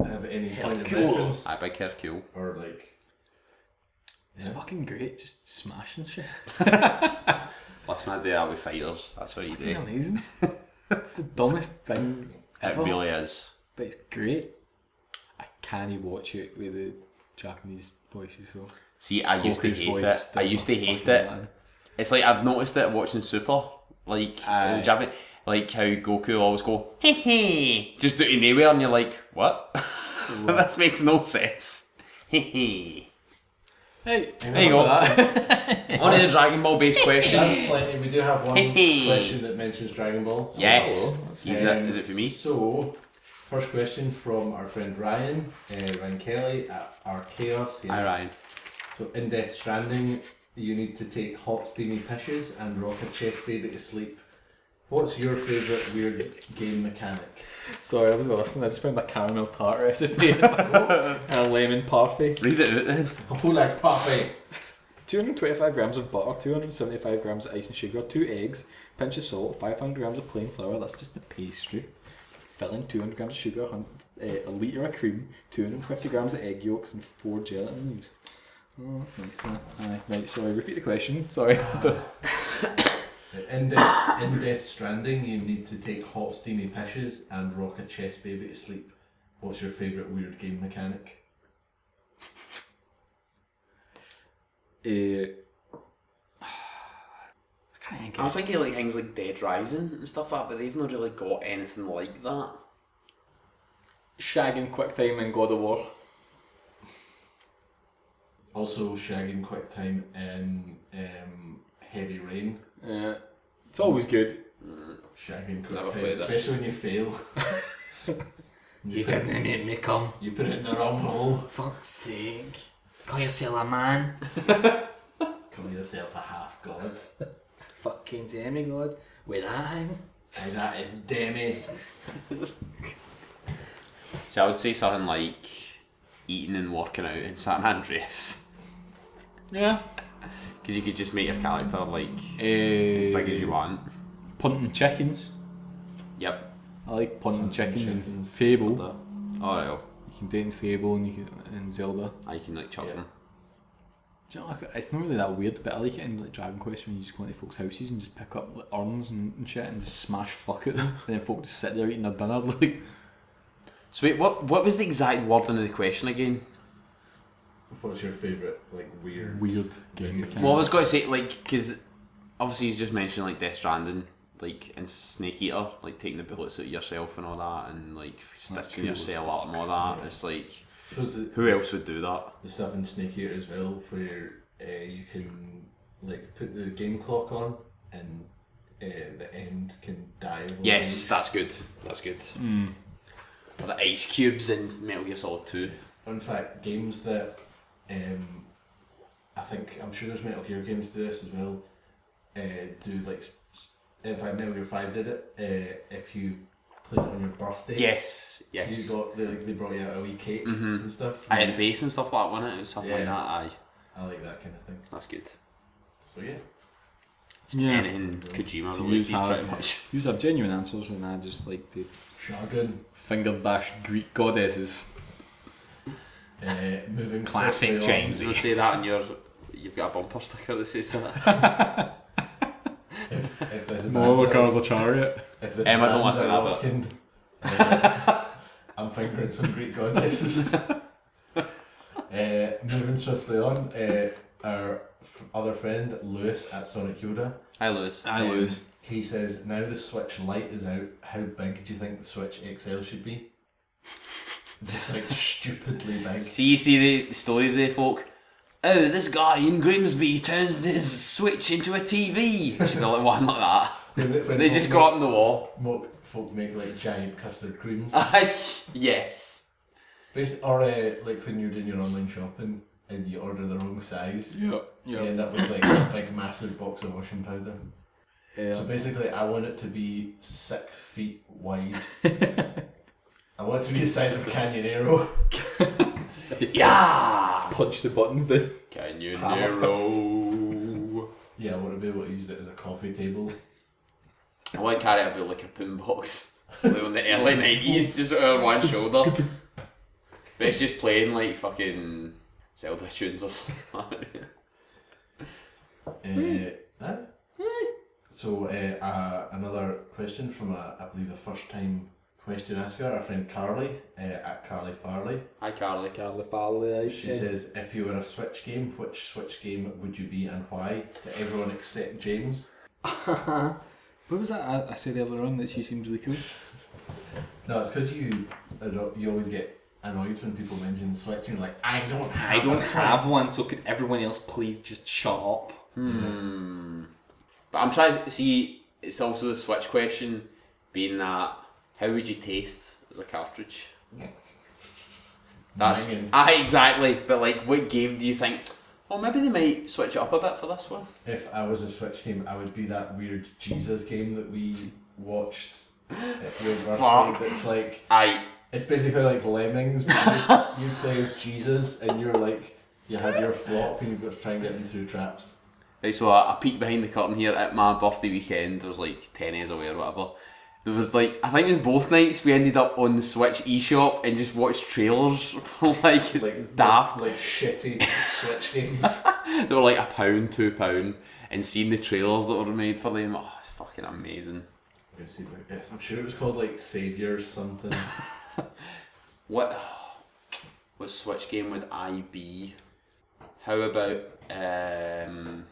have any point of cool. reference I big Hercule. or like It's fucking great, just smashing shit. Listen, I do that with fighters. That's what you do. Amazing. it's the dumbest thing It ever, really is. but it's great. I can't watch it with the Japanese voices though. See, I used to Goku's hate voice it. I does used my to hate fucking it. man. It's like I've noticed it watching Super, like Aye. in Japan, like how Goku always go hey hey, just do it anywhere, and you're like, what? this makes no sense. Hey hey. Hey, There you go. On to the Dragon Ball based That's questions. plenty. We do have one question that mentions Dragon Ball. Yes. hello. Is it, is it for me? So, first question from our friend Ryan, uh, Ryan Kelly at our Chaos. He Hi Ryan. So, in Death Stranding, you need to take hot steamy pishes and rock a chest baby to sleep. What's your favourite weird game mechanic? Sorry, I was listening. I just found a caramel tart recipe and a lemon parfait. Read it out then. Oh, like parfait. 225 grams of butter, 275 grams of ice and sugar, 2 eggs, pinch of salt, 500 grams of plain flour, that's just the pastry. Filling 200 grams of sugar, uh, a litre of cream, 250 grams of egg yolks, and 4 gelatin leaves. Oh, that's nice. That. Aye, right, sorry, repeat the question. Sorry. In Death, in Death Stranding, you need to take hot steamy pishes and rock a chest baby to sleep. What's your favourite weird game mechanic? uh, I can't think I was thinking like things like Dead Rising and stuff like that, but they've not really got anything like that. Shagging QuickTime in God of War. Also, shagging QuickTime in um, Heavy Rain. Uh, it's always good. Shagging Never QuickTime, played that. especially when you fail. You put, didn't make me come. you put it in the wrong hole. Fuck's sake. Call yourself a man. Call yourself a half god. Fucking demigod. With that hang. And that is Demi. So I would say something like eating and working out in San Andreas. Yeah. Because you could just make your character like Uh, as big as you want. Punting chickens. Yep. I like punting Punting chickens in chickens. Fable. Alright, well, You can do it in Fable and you can in Zelda. I can like chuck Yeah. them. Do you know, like, it's not really that weird, but I like it in like Dragon Quest when you just go into folks' houses and just pick up like, urns and, and shit and just smash fuck at them, and then folk just sit there eating their dinner. Like, So wait, what what was the exact wording of the question again? What's your favourite, like, weird? weird game Weird. mechanic. Well, I was going to say like because obviously he's just mentioned like Death Stranding, like and Snake Eater, like taking the bullets out of yourself and all that, and like stitching cool as yourself up and all that. Yeah. It's like the, who else would do that? The stuff in Snake Eater as well, where uh, you can like put the game clock on and uh, the end can die. of Yes, age. that's good. That's good. Mm. Or the ice cubes in Metal Gear Solid Two. In fact, games that um, I think I'm sure there's Metal Gear games do this as well. Uh, do like s- s- in fact Metal Gear Five did it. Uh, if you played it on your birthday, Yes, yes, you got they, they brought you out a wee cake Mhm. and stuff. I had bass and stuff like that, wasn't it? It was something like that. Aye, I like that kind of thing. that's good. So yeah, Yeah. Anything Kojima So related, you have- pretty much. These are genuine answers, and I just like the Shogun. finger bash Greek goddesses. Uh, moving Classic swiftly on- James. You say that, and you're you've got a bumper sticker that says that. If there's More vans cars a chariot. out- if the Em, I don't vans want to are say walking, uh, I'm fingering some Greek goddesses. uh, moving swiftly on, uh, our f- other friend Lewis at Sonic Yoda. Hi, Lewis. I um, lose. He says, "Now the Switch Lite is out. How big do you think the Switch XL should be?" Just like stupidly big. See, you see the stories there, folk. Oh, this guy in Grimsby turns his Switch into a TV. Should be like one like that. When they, when They just make- go up on the wall. mo- Folk make like giant custard creams. Aye, yes. Basi- or uh, like when you're doing your online shopping and you order the wrong size, Yep. you Yep. end up with like a big massive box of washing powder. Yeah. So basically, I want it to be six feet wide. I want it to be the size of Canyonero. Yeah. Punch the buttons down. Can you Yeah, I want to be able to use it as a coffee table. I want to carry it about like a boom box, like on the early nineties, just on one shoulder. But it's just playing like fucking Zelda tunes or something. Uh, aye. So uh, uh, another question from a, I believe a first time question asker, our friend Carly uh, at Carly Farley. Hi, Carly. Carly Farley. She says, if you were a Switch game, which Switch game would you be and why? To everyone except James. what was that I, I said earlier on that she seems really cool? No, it's because you you always get annoyed when people mention the Switch. And you're like, I don't have. I a don't Switch." have one, so could everyone else please just shut up? Hmm. But I'm trying to see. It's also the Switch question, being that how would you taste as a cartridge? That's ah exactly. But like, what game do you think? Oh, maybe they might switch it up a bit for this one. If I was a Switch game, I would be that weird Jesus game that we watched at your birthday. Fuck. That's like Aye. it's basically like Lemmings. But you, you play as Jesus, and you're like you have your flock, and you've got to try and get them through traps. Right, so a, a peek behind the curtain here at my birthday weekend. There was like ten days away or whatever. There was like I think it was both nights we ended up on the Switch eShop and just watched trailers for like, Like daft. like shitty Switch games. They were like a pound, two pound, and seeing the trailers that were made for them, oh, fucking amazing. I'm gonna see if I- yes, I'm sure it was called like Saviors something. What what Switch game would I be? How about um?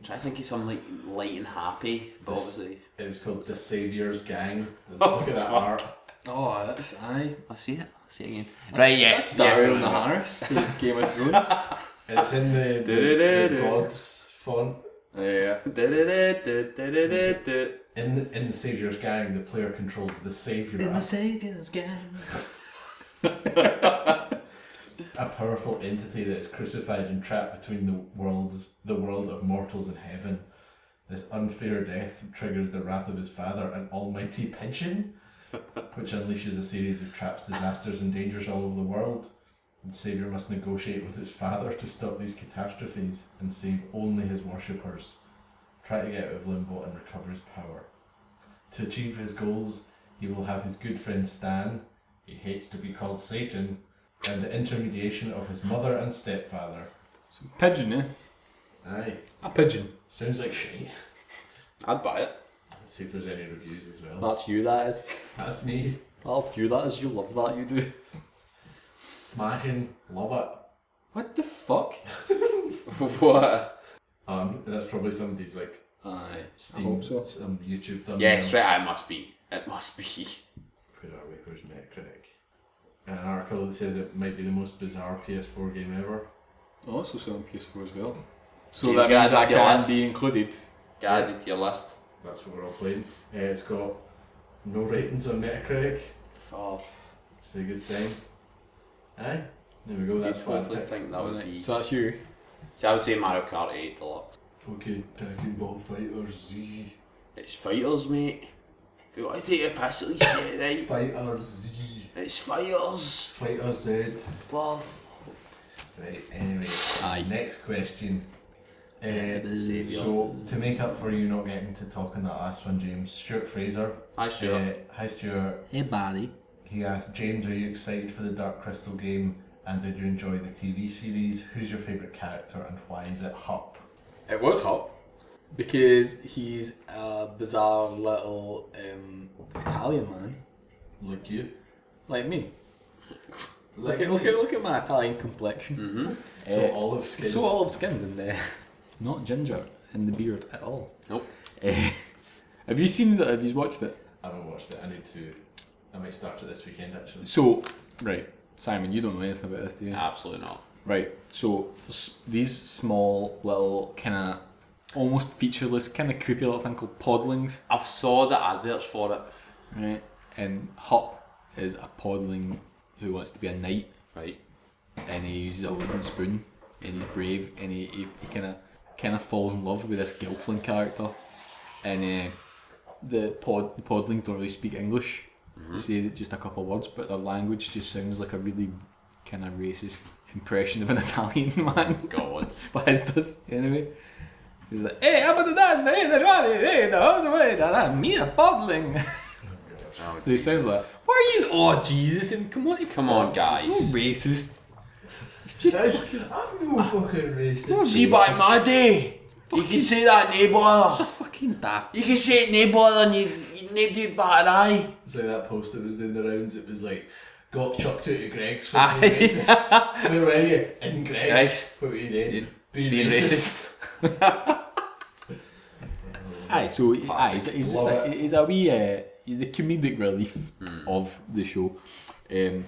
I'm trying to think of something like light and happy, but This- obviously It was called The Saviors Gang. Let's Oh, look at that oh, art. Oh, that's aye. I see it. I see it again. right, yes, That's yes. Daryl no, no. Harris from Game of Thrones. It's in the, the, the gods font. yeah. Du-du-du-du-du-du-du. In the, in the Savior's Gang, the player controls the Savior, In the Savior's Gang. a powerful entity that is crucified and trapped between the worlds, the world of mortals and heaven. This unfair death triggers the wrath of his father, an almighty pigeon, which unleashes a series of traps, disasters, and dangers all over the world. The Saviour must negotiate with his father to stop these catastrophes and save only his worshippers. Try to get out of limbo and recover his power. To achieve his goals, he will have his good friend Stan, he hates to be called Satan, and the intermediation of his mother and stepfather. Some Pigeon, eh? Aye, A pigeon. sounds like shit. I'd buy it. Let's see if there's any reviews as well. That's you, that is. That's me. That's you, that is. You love that, you do. Smashing, love it. What the fuck? what? Um, that's probably somebody's like Aye. Steam, hope so. some YouTube thumbnail. Yes, right. It must be. It must be. Where are we? Where's Metacritic? An article that says it might be the most bizarre PS4 game ever. Oh, also so on PS4 as well. So James, that means added I can list. be included. Get added to your list. That's what we're all playing. Uh, it's got no ratings on Metacritic. Oh, It's a good sign. Aye. There we go. That's you'd what I think that would be. So that's you. So I would say Mario Kart 8 Deluxe. Fucking Dragon Ball Fighter Z. It's fighters, mate. If you want to take a piss at least, yeah, right? Fighter Z. It's fighters. Fighter Z. Love. Right, anyway. Aye. Next question. Uh, the saviour. so, to make up for you not getting to talk in that last one, James, Stuart Fraser. Hi, sure. Uh, hi, Stuart. Hey, buddy. He asked, James, are you excited for the Dark Crystal game? And did you enjoy the TV series? Who's your favourite character and why is it Hup? It was Hup because he's a bizarre little um, Italian man, Like you. Like me. Like Look at, look at look at my Italian complexion. mm-hmm. So Uh, olive skin. so olive skinned and uh, not ginger in the beard at all. Nope. Uh, have you seen that? Have you watched it? I haven't watched it. I need to. I might start it this weekend actually. So, right, Simon, you don't know anything about this, do you? Absolutely not. Right. So s- these small little kind of almost featureless, kind of creepy little thing called podlings, I've saw the adverts for it. right? And Hup is a podling who wants to be a knight, Right. and he uses a wooden spoon, and he's brave, and he he, he kind of kind of falls in love with this Gelfling character, and uh, the pod the podlings don't really speak English. They say just a couple of words, but their language just sounds like a really kind of racist impression of an Italian man. God. But his does anyway. He's like, hey, how about the dad? Hey, the hey, the whole way, the dad, me a bottling. Oh, So he says like, why are you? Oh Jesus! And come on, Come on, guys. It's not racist. It's just I'm no fucking racist. See, by my day, you can say that it's neighbour. a fucking daft. You can say it neighbour and you, you named it by an eye. It's like that post that was in the rounds. It was like, got chucked out of Greggs. Aye. Aye. Racist. Where were you? In Greggs. Greggs. What were you doing? Being, being racist. Aye, so aye, he's, he's just Love like, he's a wee, uh, he's the comedic relief of the show. Um,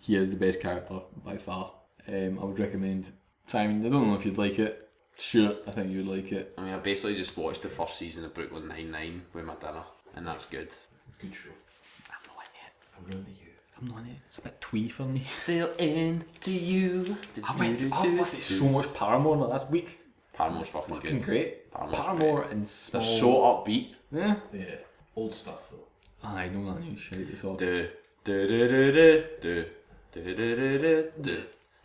he is the best character by far. Um, I would recommend Simon. I don't know if you'd like it. Sure, I think you'd like it. I mean, I basically just watched the first season of Brooklyn Nine Nine with my dinner, and that's good. Good show. I'm not in it. I'm really you. I'm not in it. It's a bit twee for me. Still into you. I went. I've listened so much Paramore in the last week. Paramore's fucking, Fucking good. great. Paramore's Paramore and They're so upbeat. Yeah. Yeah, old stuff though. I know that new shit. It's all. Du, du, du, du, du, du, du, du, du, du, du.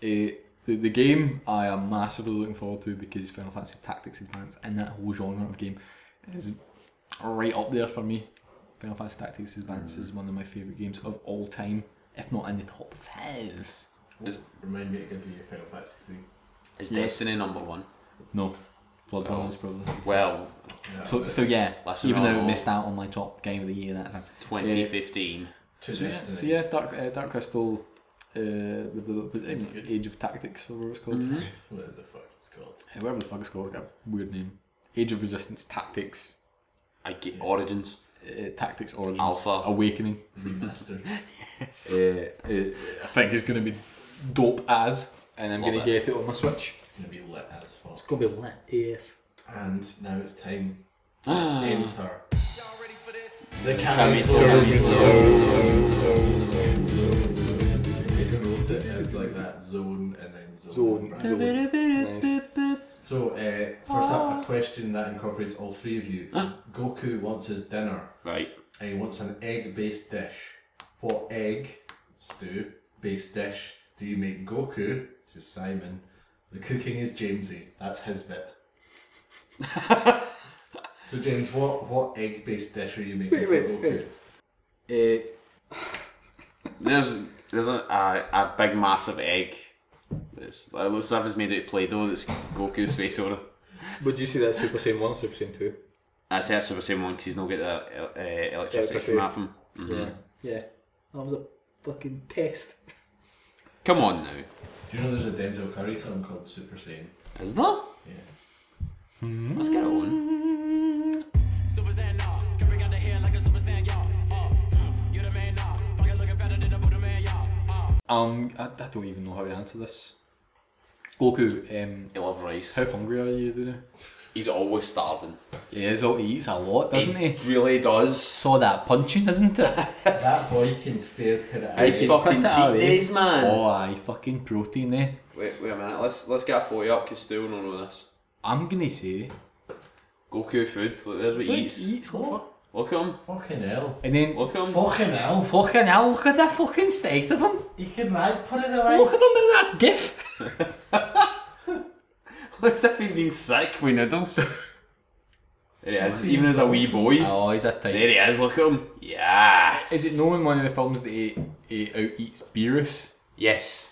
Uh, the, the game I am massively looking forward to because Final Fantasy Tactics Advance and that whole genre of game is right up there for me. Final Fantasy Tactics Advance is one of my favourite games of all time, if not in the top five. Is- Remind me to give you your Final Fantasy three. Is Yes. Destiny number one? No, Bloodborne Oh. is probably. Well, Yeah, So, so yeah, Listen even though on. it missed out on my top game of the year that time. 2015. to So yeah, Destiny. so yeah, Dark, uh, Dark Crystal, uh, the, the, the, It's good. Age of Tactics, or whatever it's called. Mhm. Whatever the fuck it's called. Uh, whatever the fuck it's called, it's got a weird name. Age of Resistance Tactics, I get Yeah. Origins. uh, Tactics Origins, Alpha. Awakening. Remastered. Uh, uh, I think it's going to be dope as, and I'm Love going to it. get it on my Switch. It's gonna be lit as fuck. It's going to be lit AF. And now it's time to Ah. enter the Kami Kami You wrote it as like that zone and then zone. Zone, zone. Nice. So uh, first up, a question that incorporates all three of you. Goku wants his dinner Right. and he wants an egg-based dish. What egg stew based dish do you make Goku? Which is Simon. The cooking is Jamesy. That's his bit. so James, what what egg-based dish are you making Wait, for wait, Goku? wait. Uh, There's there's a, a, a big massive egg. It's, it looks like it's made out of Play-Doh that's Goku's face on it. would you see that Super Saiyan 1 or Super Saiyan 2? I say that's the same one because he's not get the uh, electricity Electricity. coming off him. Yeah. Yeah. That was a fucking test. Come on now. Do you know there's a Denzel Curry song called Super Saiyan? Is there? Yeah. Let's get it on. Super Saiyan, nah. Can bring out the hair like a Super Saiyan, y'all. Uh, you the man, nah. Fucking looking better than a Buddha man, y'all. Uh. Um, I, I don't even know how to answer this. Goku, um, He loves rice. how hungry are you today? He's always starving. He is, he eats a lot, doesn't he? he? really does. Saw that punching, isn't it? That boy can fair put it out. It's can fucking put it cheat days, man. oh, aye, fucking protein, eh? Wait, wait a minute. Let's let's get a photo up because still will not know this. I'm gonna say. Goku food. Look, there's what he eats. he eats like fuck. Look at him. Fucking hell. And then, Look at him. Fucking hell. fucking hell, look at that fucking state of him. You can like put it away. Look at him in that gif. Looks like he's been sick with noodles. there he is. Even as a wee boy. Oh, he's a There he is. Look at him. Yes. Is it known in one of the films that he, he out eats Beerus? Yes.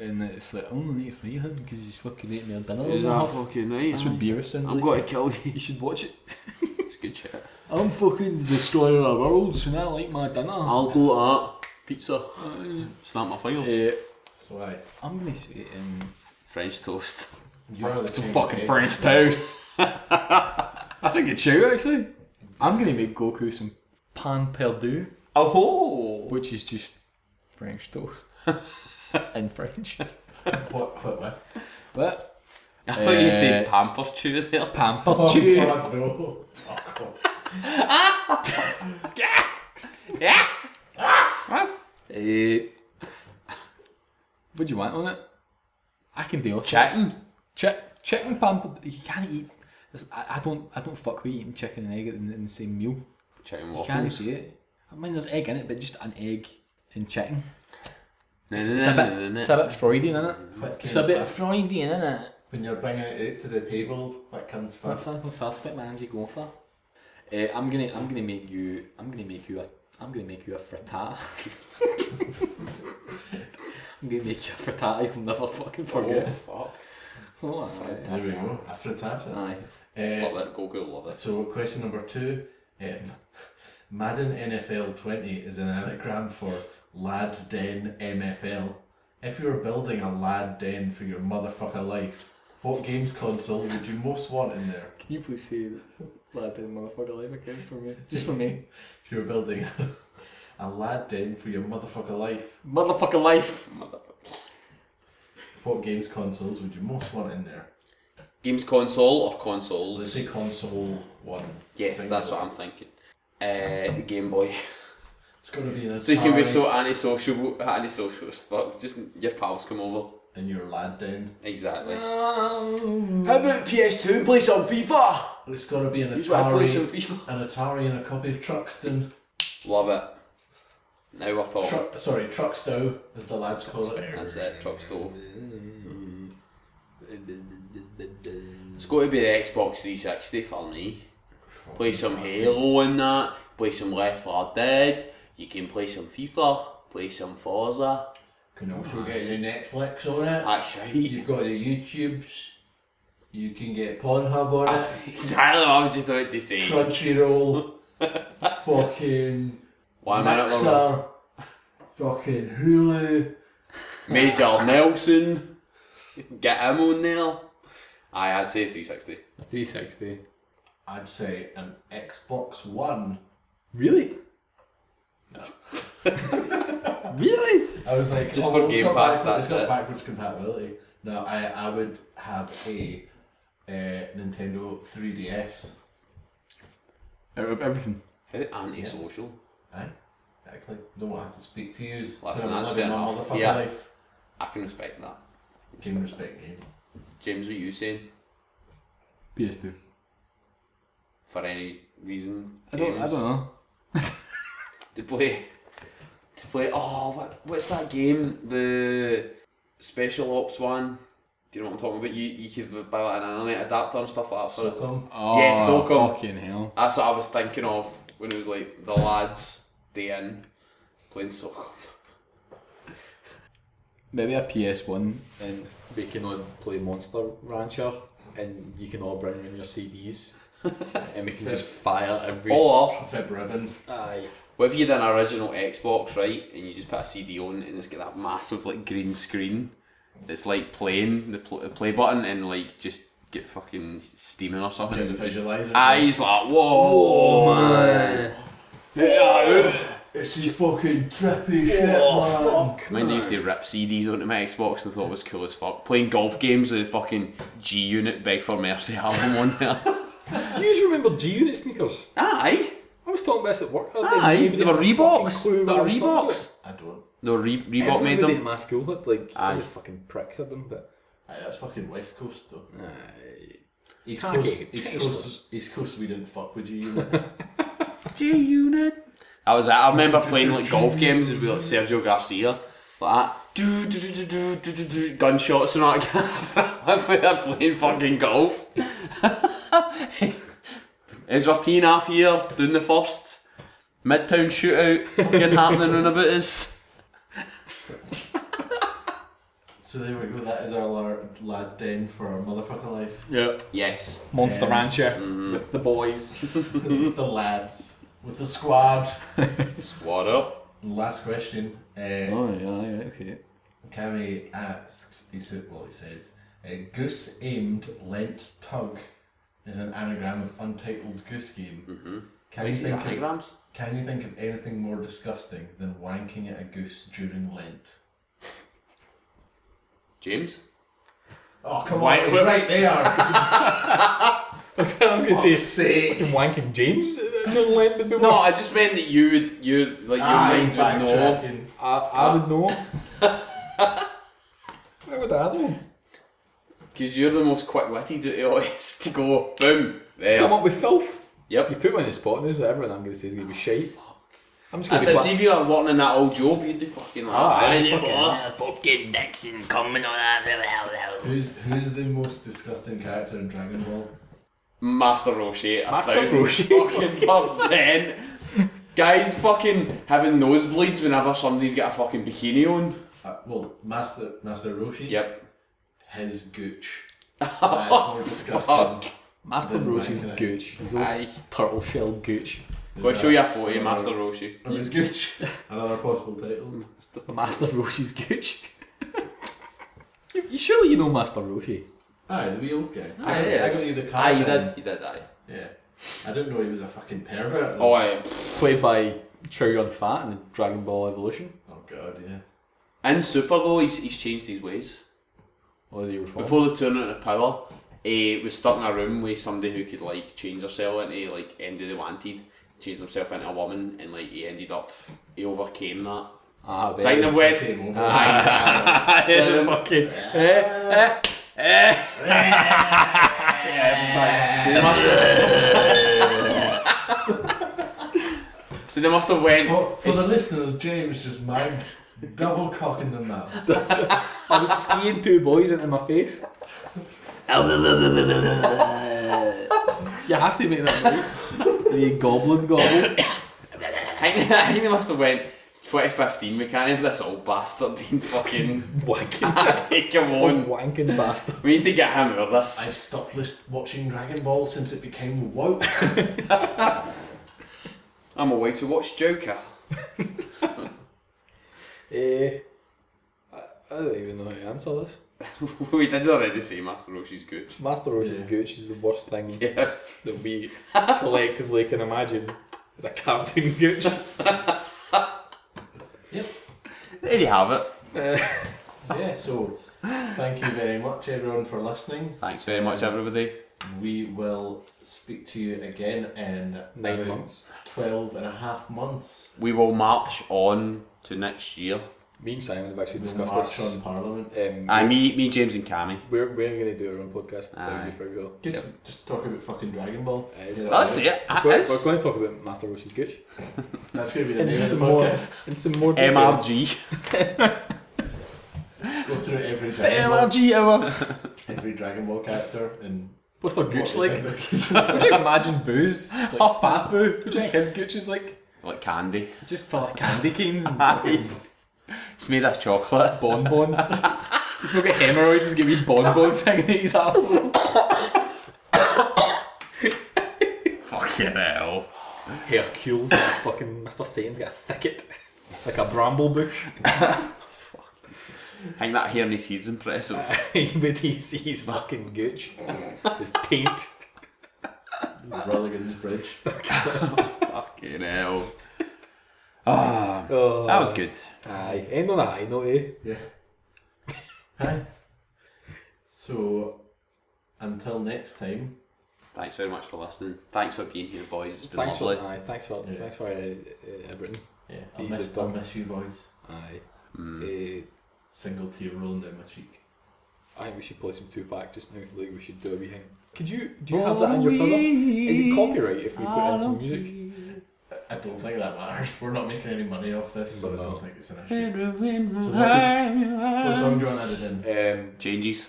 And it's like, oh, I need to fight him because he's fucking ate my dinner. Is that fucking right? That's what Beerus sounds I'm like. going to kill you. You should watch it. It's good shit. I'm fucking destroyer of worlds and I like my dinner. I'll go at that. Pizza. Snap my fingers. Uh, So I. I'm gonna say um, French toast. You are the some king fucking of French toast. That's a good shout actually. I'm gonna make Goku some pan perdu, Oh. which is just French toast in French. egg. What? What? What? But I thought you Uh, said pamper chew there. pamper Oh, chew. God, no. Fuck off. Uh, what do you want on it? I can deal with Chicken. Chicken, chicken pamper. You can't eat. I, I don't. I don't fuck with eating chicken and egg in, in the same meal. Chicken waffles. You can't waffles. see it. I mean, there's egg in it, but just an egg and chicken. No, It's, no, it's no, a no, bit. no, no. It's a bit Freudian, isn't it? What It's kind a bit of- Freudian, isn't it? When you're bringing it out to the table, what comes What's first? that? What's that man's you going for? Uh, I'm gonna. I'm gonna make you. I'm gonna make you a. I'm gonna make you a frittata. I'm gonna make you a frittata you'll never fucking forget. Fuck. Oh, aye. There we go. A frittata. Aye. Uh, Love it. Goku love it. So, question number two. Um, Madden NFL 20 is an anagram for Lad Den MFL. If you were building a Lad Den for your motherfucker life, what games console would you most want in there? Can you please say lad Den motherfucker life again for me? Just for me. If you were building a Lad Den for your motherfucker life, Motherfucker life. What games consoles would you most want in there? Games console or Let's consoles? say console one. Yes, that's what I'm thinking. Uh, the Game Boy. It's gonna be an So you can be so antisocial, antisocial as fuck. Just your pals come over. and your lad den. Exactly. How about PS2 play some FIFA? It's got to be an to play some Atari, FIFA. an Atari and a copy of Truxton. Love it. Now we're talking. Tru- sorry, Truxto, as the lads call it. That's it, truck stove. It's got to be the Xbox 360 for me. Play some Halo in that, play some Left 4 Dead, you can play some FIFA, play some Forza. Can also get your Netflix on it. That's right. You've got the YouTubes. You can get Pornhub on it. exactly what I was just about to say. Crunchyroll. fucking One minute, we're- Mixer. Fucking Hulu. Major Nelson. Get him on there. Aye, I'd say 360. A 360. I'd say an Xbox One. Really? No. really? I was like, Just oh, for well, it's Game got Pass, backward- that's it's got it. backwards compatibility. No, I, I would have a uh, Nintendo 3DS. Out of everything. How antisocial. Aye, exactly. Don't have to speak to you. Listen, I'm that's living fair enough. motherfucking Yeah. life. I can respect that. Can respect game. James, what are you saying? PS2. For any reason? I don't, I don't know. To play. To play. Oh, what, what's that game? The Special Ops one? Do you know what I'm talking about? You, you could buy like an internet adapter and stuff like that for it. Socom. Oh, Yeah, Socom. Fucking hell. That's what I was thinking of when it was like the lads day in playing soccer. Maybe a PS1 and we can all play Monster Rancher and you can all bring in your CDs and we can just fire every. Or Vib-Ribbon. Aye. what if you did an original Xbox, right, and you just put a CD on and it's got that massive like green screen that's like playing the, pl- the play button and like just get fucking steaming or something. Get the visualizer. just- visualizers. Eyes like whoa, man. This is fucking trippy oh, shit, man. Mind I used to rip CDs onto my Xbox and thought it was cool as fuck. Playing golf games with fucking G Unit Beg for Mercy album on there. Do you remember G Unit sneakers? Aye. I was talking about this at work. the other Aye, nobody they were had a Reeboks. They I were was talking about. Reeboks. I don't. No, Re- Reebok made Everybody them. at my school had like Aye. every fucking prick had them, but Aye, that's fucking West Coast though. Aye. East Can't Coast, get East. Coast, East Coast, we didn't fuck with you. G Unit. That was. I remember playing like golf games with like Sergio Garcia, like that. Do, do, do, do, do, do, do, gunshots and all that. I'm playing fucking golf. It's our teen half year doing the first midtown shootout fucking happening on about us. So there we go. That is our la- lad den for our motherfucking life. Yep. Yes. Monster Um, Rancher with the boys. with the lads, with the squad. Squad up? Last question. Uh, oh yeah, yeah, okay. Cammy asks, he said, well, he says, uh, Goose aimed lent tug is an anagram of untitled goose game. Mm-hmm. Can you think of, anagrams? Can you think of anything more disgusting than wanking at a goose during Lent? James? Oh come Why- on, it's right there. I was, I was gonna say sake. fucking wanking James uh, during Lent would be worse. No, I just meant that you would, you like your Aye, mind would know. backtracking. I, I would know. Why would I know? Because you're the most quick-witted out of us to go, boom, there. Come up with filth. Yep. You Yep. put me on the spot now, so everyone I'm gonna say is gonna be shite. I'm just gonna That's be it. See if you were walking in that old job, you'd be fucking like, "Aye, yeah, there, fucking- boy." fucking Dixon coming on that. Who's who's the most disgusting character in Dragon Ball? Master Roshi, Master Roshi. fucking percent. Guys fucking having nosebleeds whenever somebody's got a fucking bikini on. Uh, well, Master Master Roshi. Yep. His gooch. That is more disgusting. Master Then Roshi's wanking it. gooch. His old Aye. turtle shell gooch. Go show you a photo of Master Roshi. Of his gooch. Another possible title. Master Roshi's gooch. you, you surely you know Master Roshi. Aye, the wee old guy. Ah, I, Aye, got, I yes. got you the card. Aye, you then. did, you did, aye. Yeah. I didn't know he was a fucking pervert. Oh, aye. Played by Chow Yun Fat in the Dragon Ball Evolution. Oh god, yeah. In Super though, he's, he's changed his ways. What was he reformed? Before the Tournament of Power, he was stuck in a room with somebody who could like change herself into like anybody they wanted. Changed himself into a woman, and like he ended up, he overcame that. Ah, It's like the wed. Aye. So the- fucking. Eh, eh, eh. so they must have. so they must have went. For, for the listeners, James just mind double cocking them now. I was skiing two boys into my face. You have to make that noise. the goblin gobble. I think, I think they must have went. 2015. We can't have this old bastard being fucking. Wanking. Come on. Wanking bastard. We need to get him out of this. I've stopped list- watching Dragon Ball since it became woke. I'm away to watch Joker. Eh, I, I don't even know how to answer this. We did already say Master Roshi's Gooch. Master Roshi's gooch is the worst thing Yeah. that we collectively can imagine as a cartoon gooch. Yep. There you have it. Uh, yeah, so thank you very much everyone for listening. Thanks very much, everybody. We will speak to you again in Nine months. 12 and a half months. We will march on to next year. Me and Simon have actually We'll discussed march this. on Parliament. Um, I me, me, James, and Cammy. we're we're going to do our own podcast. Aye. Aye. For a go. Good. Just talk about fucking Dragon Ball. Uh, it's- Yeah, That's it. We're, is we're going to talk about Master Roshi's gooch That's going to be the and name of the some more podcast. in some more detail. MRG. Go through every The Dragon Ball, MRG hour. every Dragon Ball character and What's their gooch what like? they think Would you imagine Boo's like fat Boo? Would you think his gooch is like Like candy. just full of candy canes and fucking It's made of chocolate. bonbons? he's not got hemorrhoids. He's got wee bonbons hanging out his asshole. Fucking hell. Hercules, like fucking Mr. Satan's got a thicket like a bramble bush. I think that hair in his head's impressive. but he sees fucking gooch, his taint. Rulligan's Bridge. Fucking hell. Oh, that was good. Aye, end on a high note, eh? Yeah. Hi. So, until next time, Thanks very much for listening. Thanks for being here, boys. It's been Thanks lovely. for, aye, thanks for, Yeah. thanks for uh, uh, everything. yeah, I These miss, I done. miss you boys. Aye. Mm. Uh, Single tear rolling down my cheek. I think we should play some Tupac just now. Like we should do a wee thing. Could you do you have that in your cover? Is it copyright if we put in some music? I don't think that matters. We're not making any money off this, so I don't think it's an issue. So what, did, what song do you want added in? Um, Changes.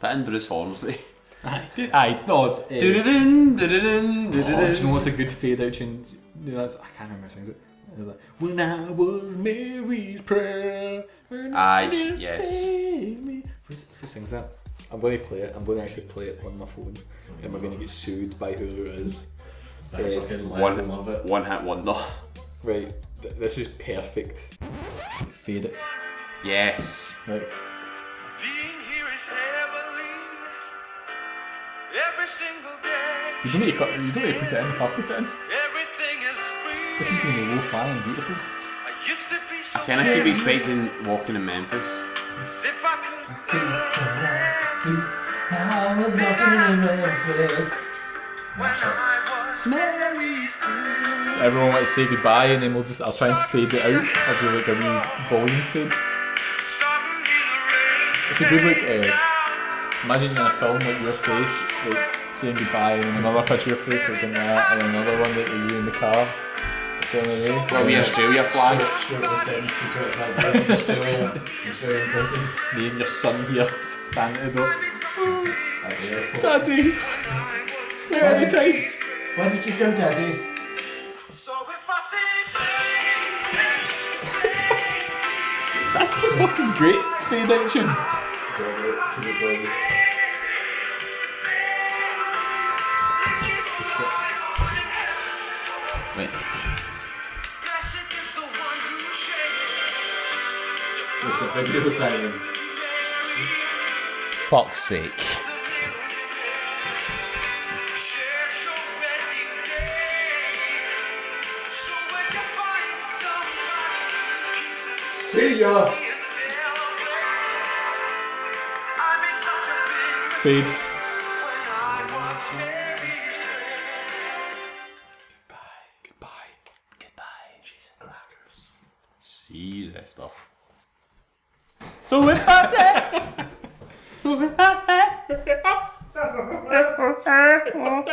Put in Bruce Hornsby. aye, did, aye, no. Uh, Du-du-dun, du-du-dun, Oh, do you know what's a good fade out tune? You know, that's, I can't remember who sings it. It's like, when I was Mary's prayer. when Aye, you yes. me." Who, who sings that? I'm going to play it. I'm going to actually play it on my phone, and we're going to get sued by whoever it is. I Uh, One, love it. one hit wonder. Right, th- this is perfect. Fade it. Yes. Right. Being here is heavenly. Every single day. You don't need to cut. You don't need to put it in. If I put it in, Everything is free. this is going to be low-fi and beautiful. I used to be so I kind of keep expecting walking in Memphis. If I could I was walking in Memphis. Everyone want to say goodbye, and then we'll just. I'll try and fade it out. I'll do like a wee volume fade. Suddenly the rain It's a good like. came Uh, down. imagine in a film like your face, like saying goodbye, and another picture of your face like in that, and another one like of you in the car. Going away. Well, we Australia flag. Stuart was sentenced to 25 years in Australia. Australian prison. Me and your son here standing at the door. At the airport. Daddy, where are the time? Why did you go, Daddy? So if I say, That's the fucking great fade out tune. To the body. Wait. is the one. It's a video silent. Fuck's sake. See ya. Feed. Goodbye. Goodbye. Goodbye. Cheese and crackers. See you. So we're out. We're.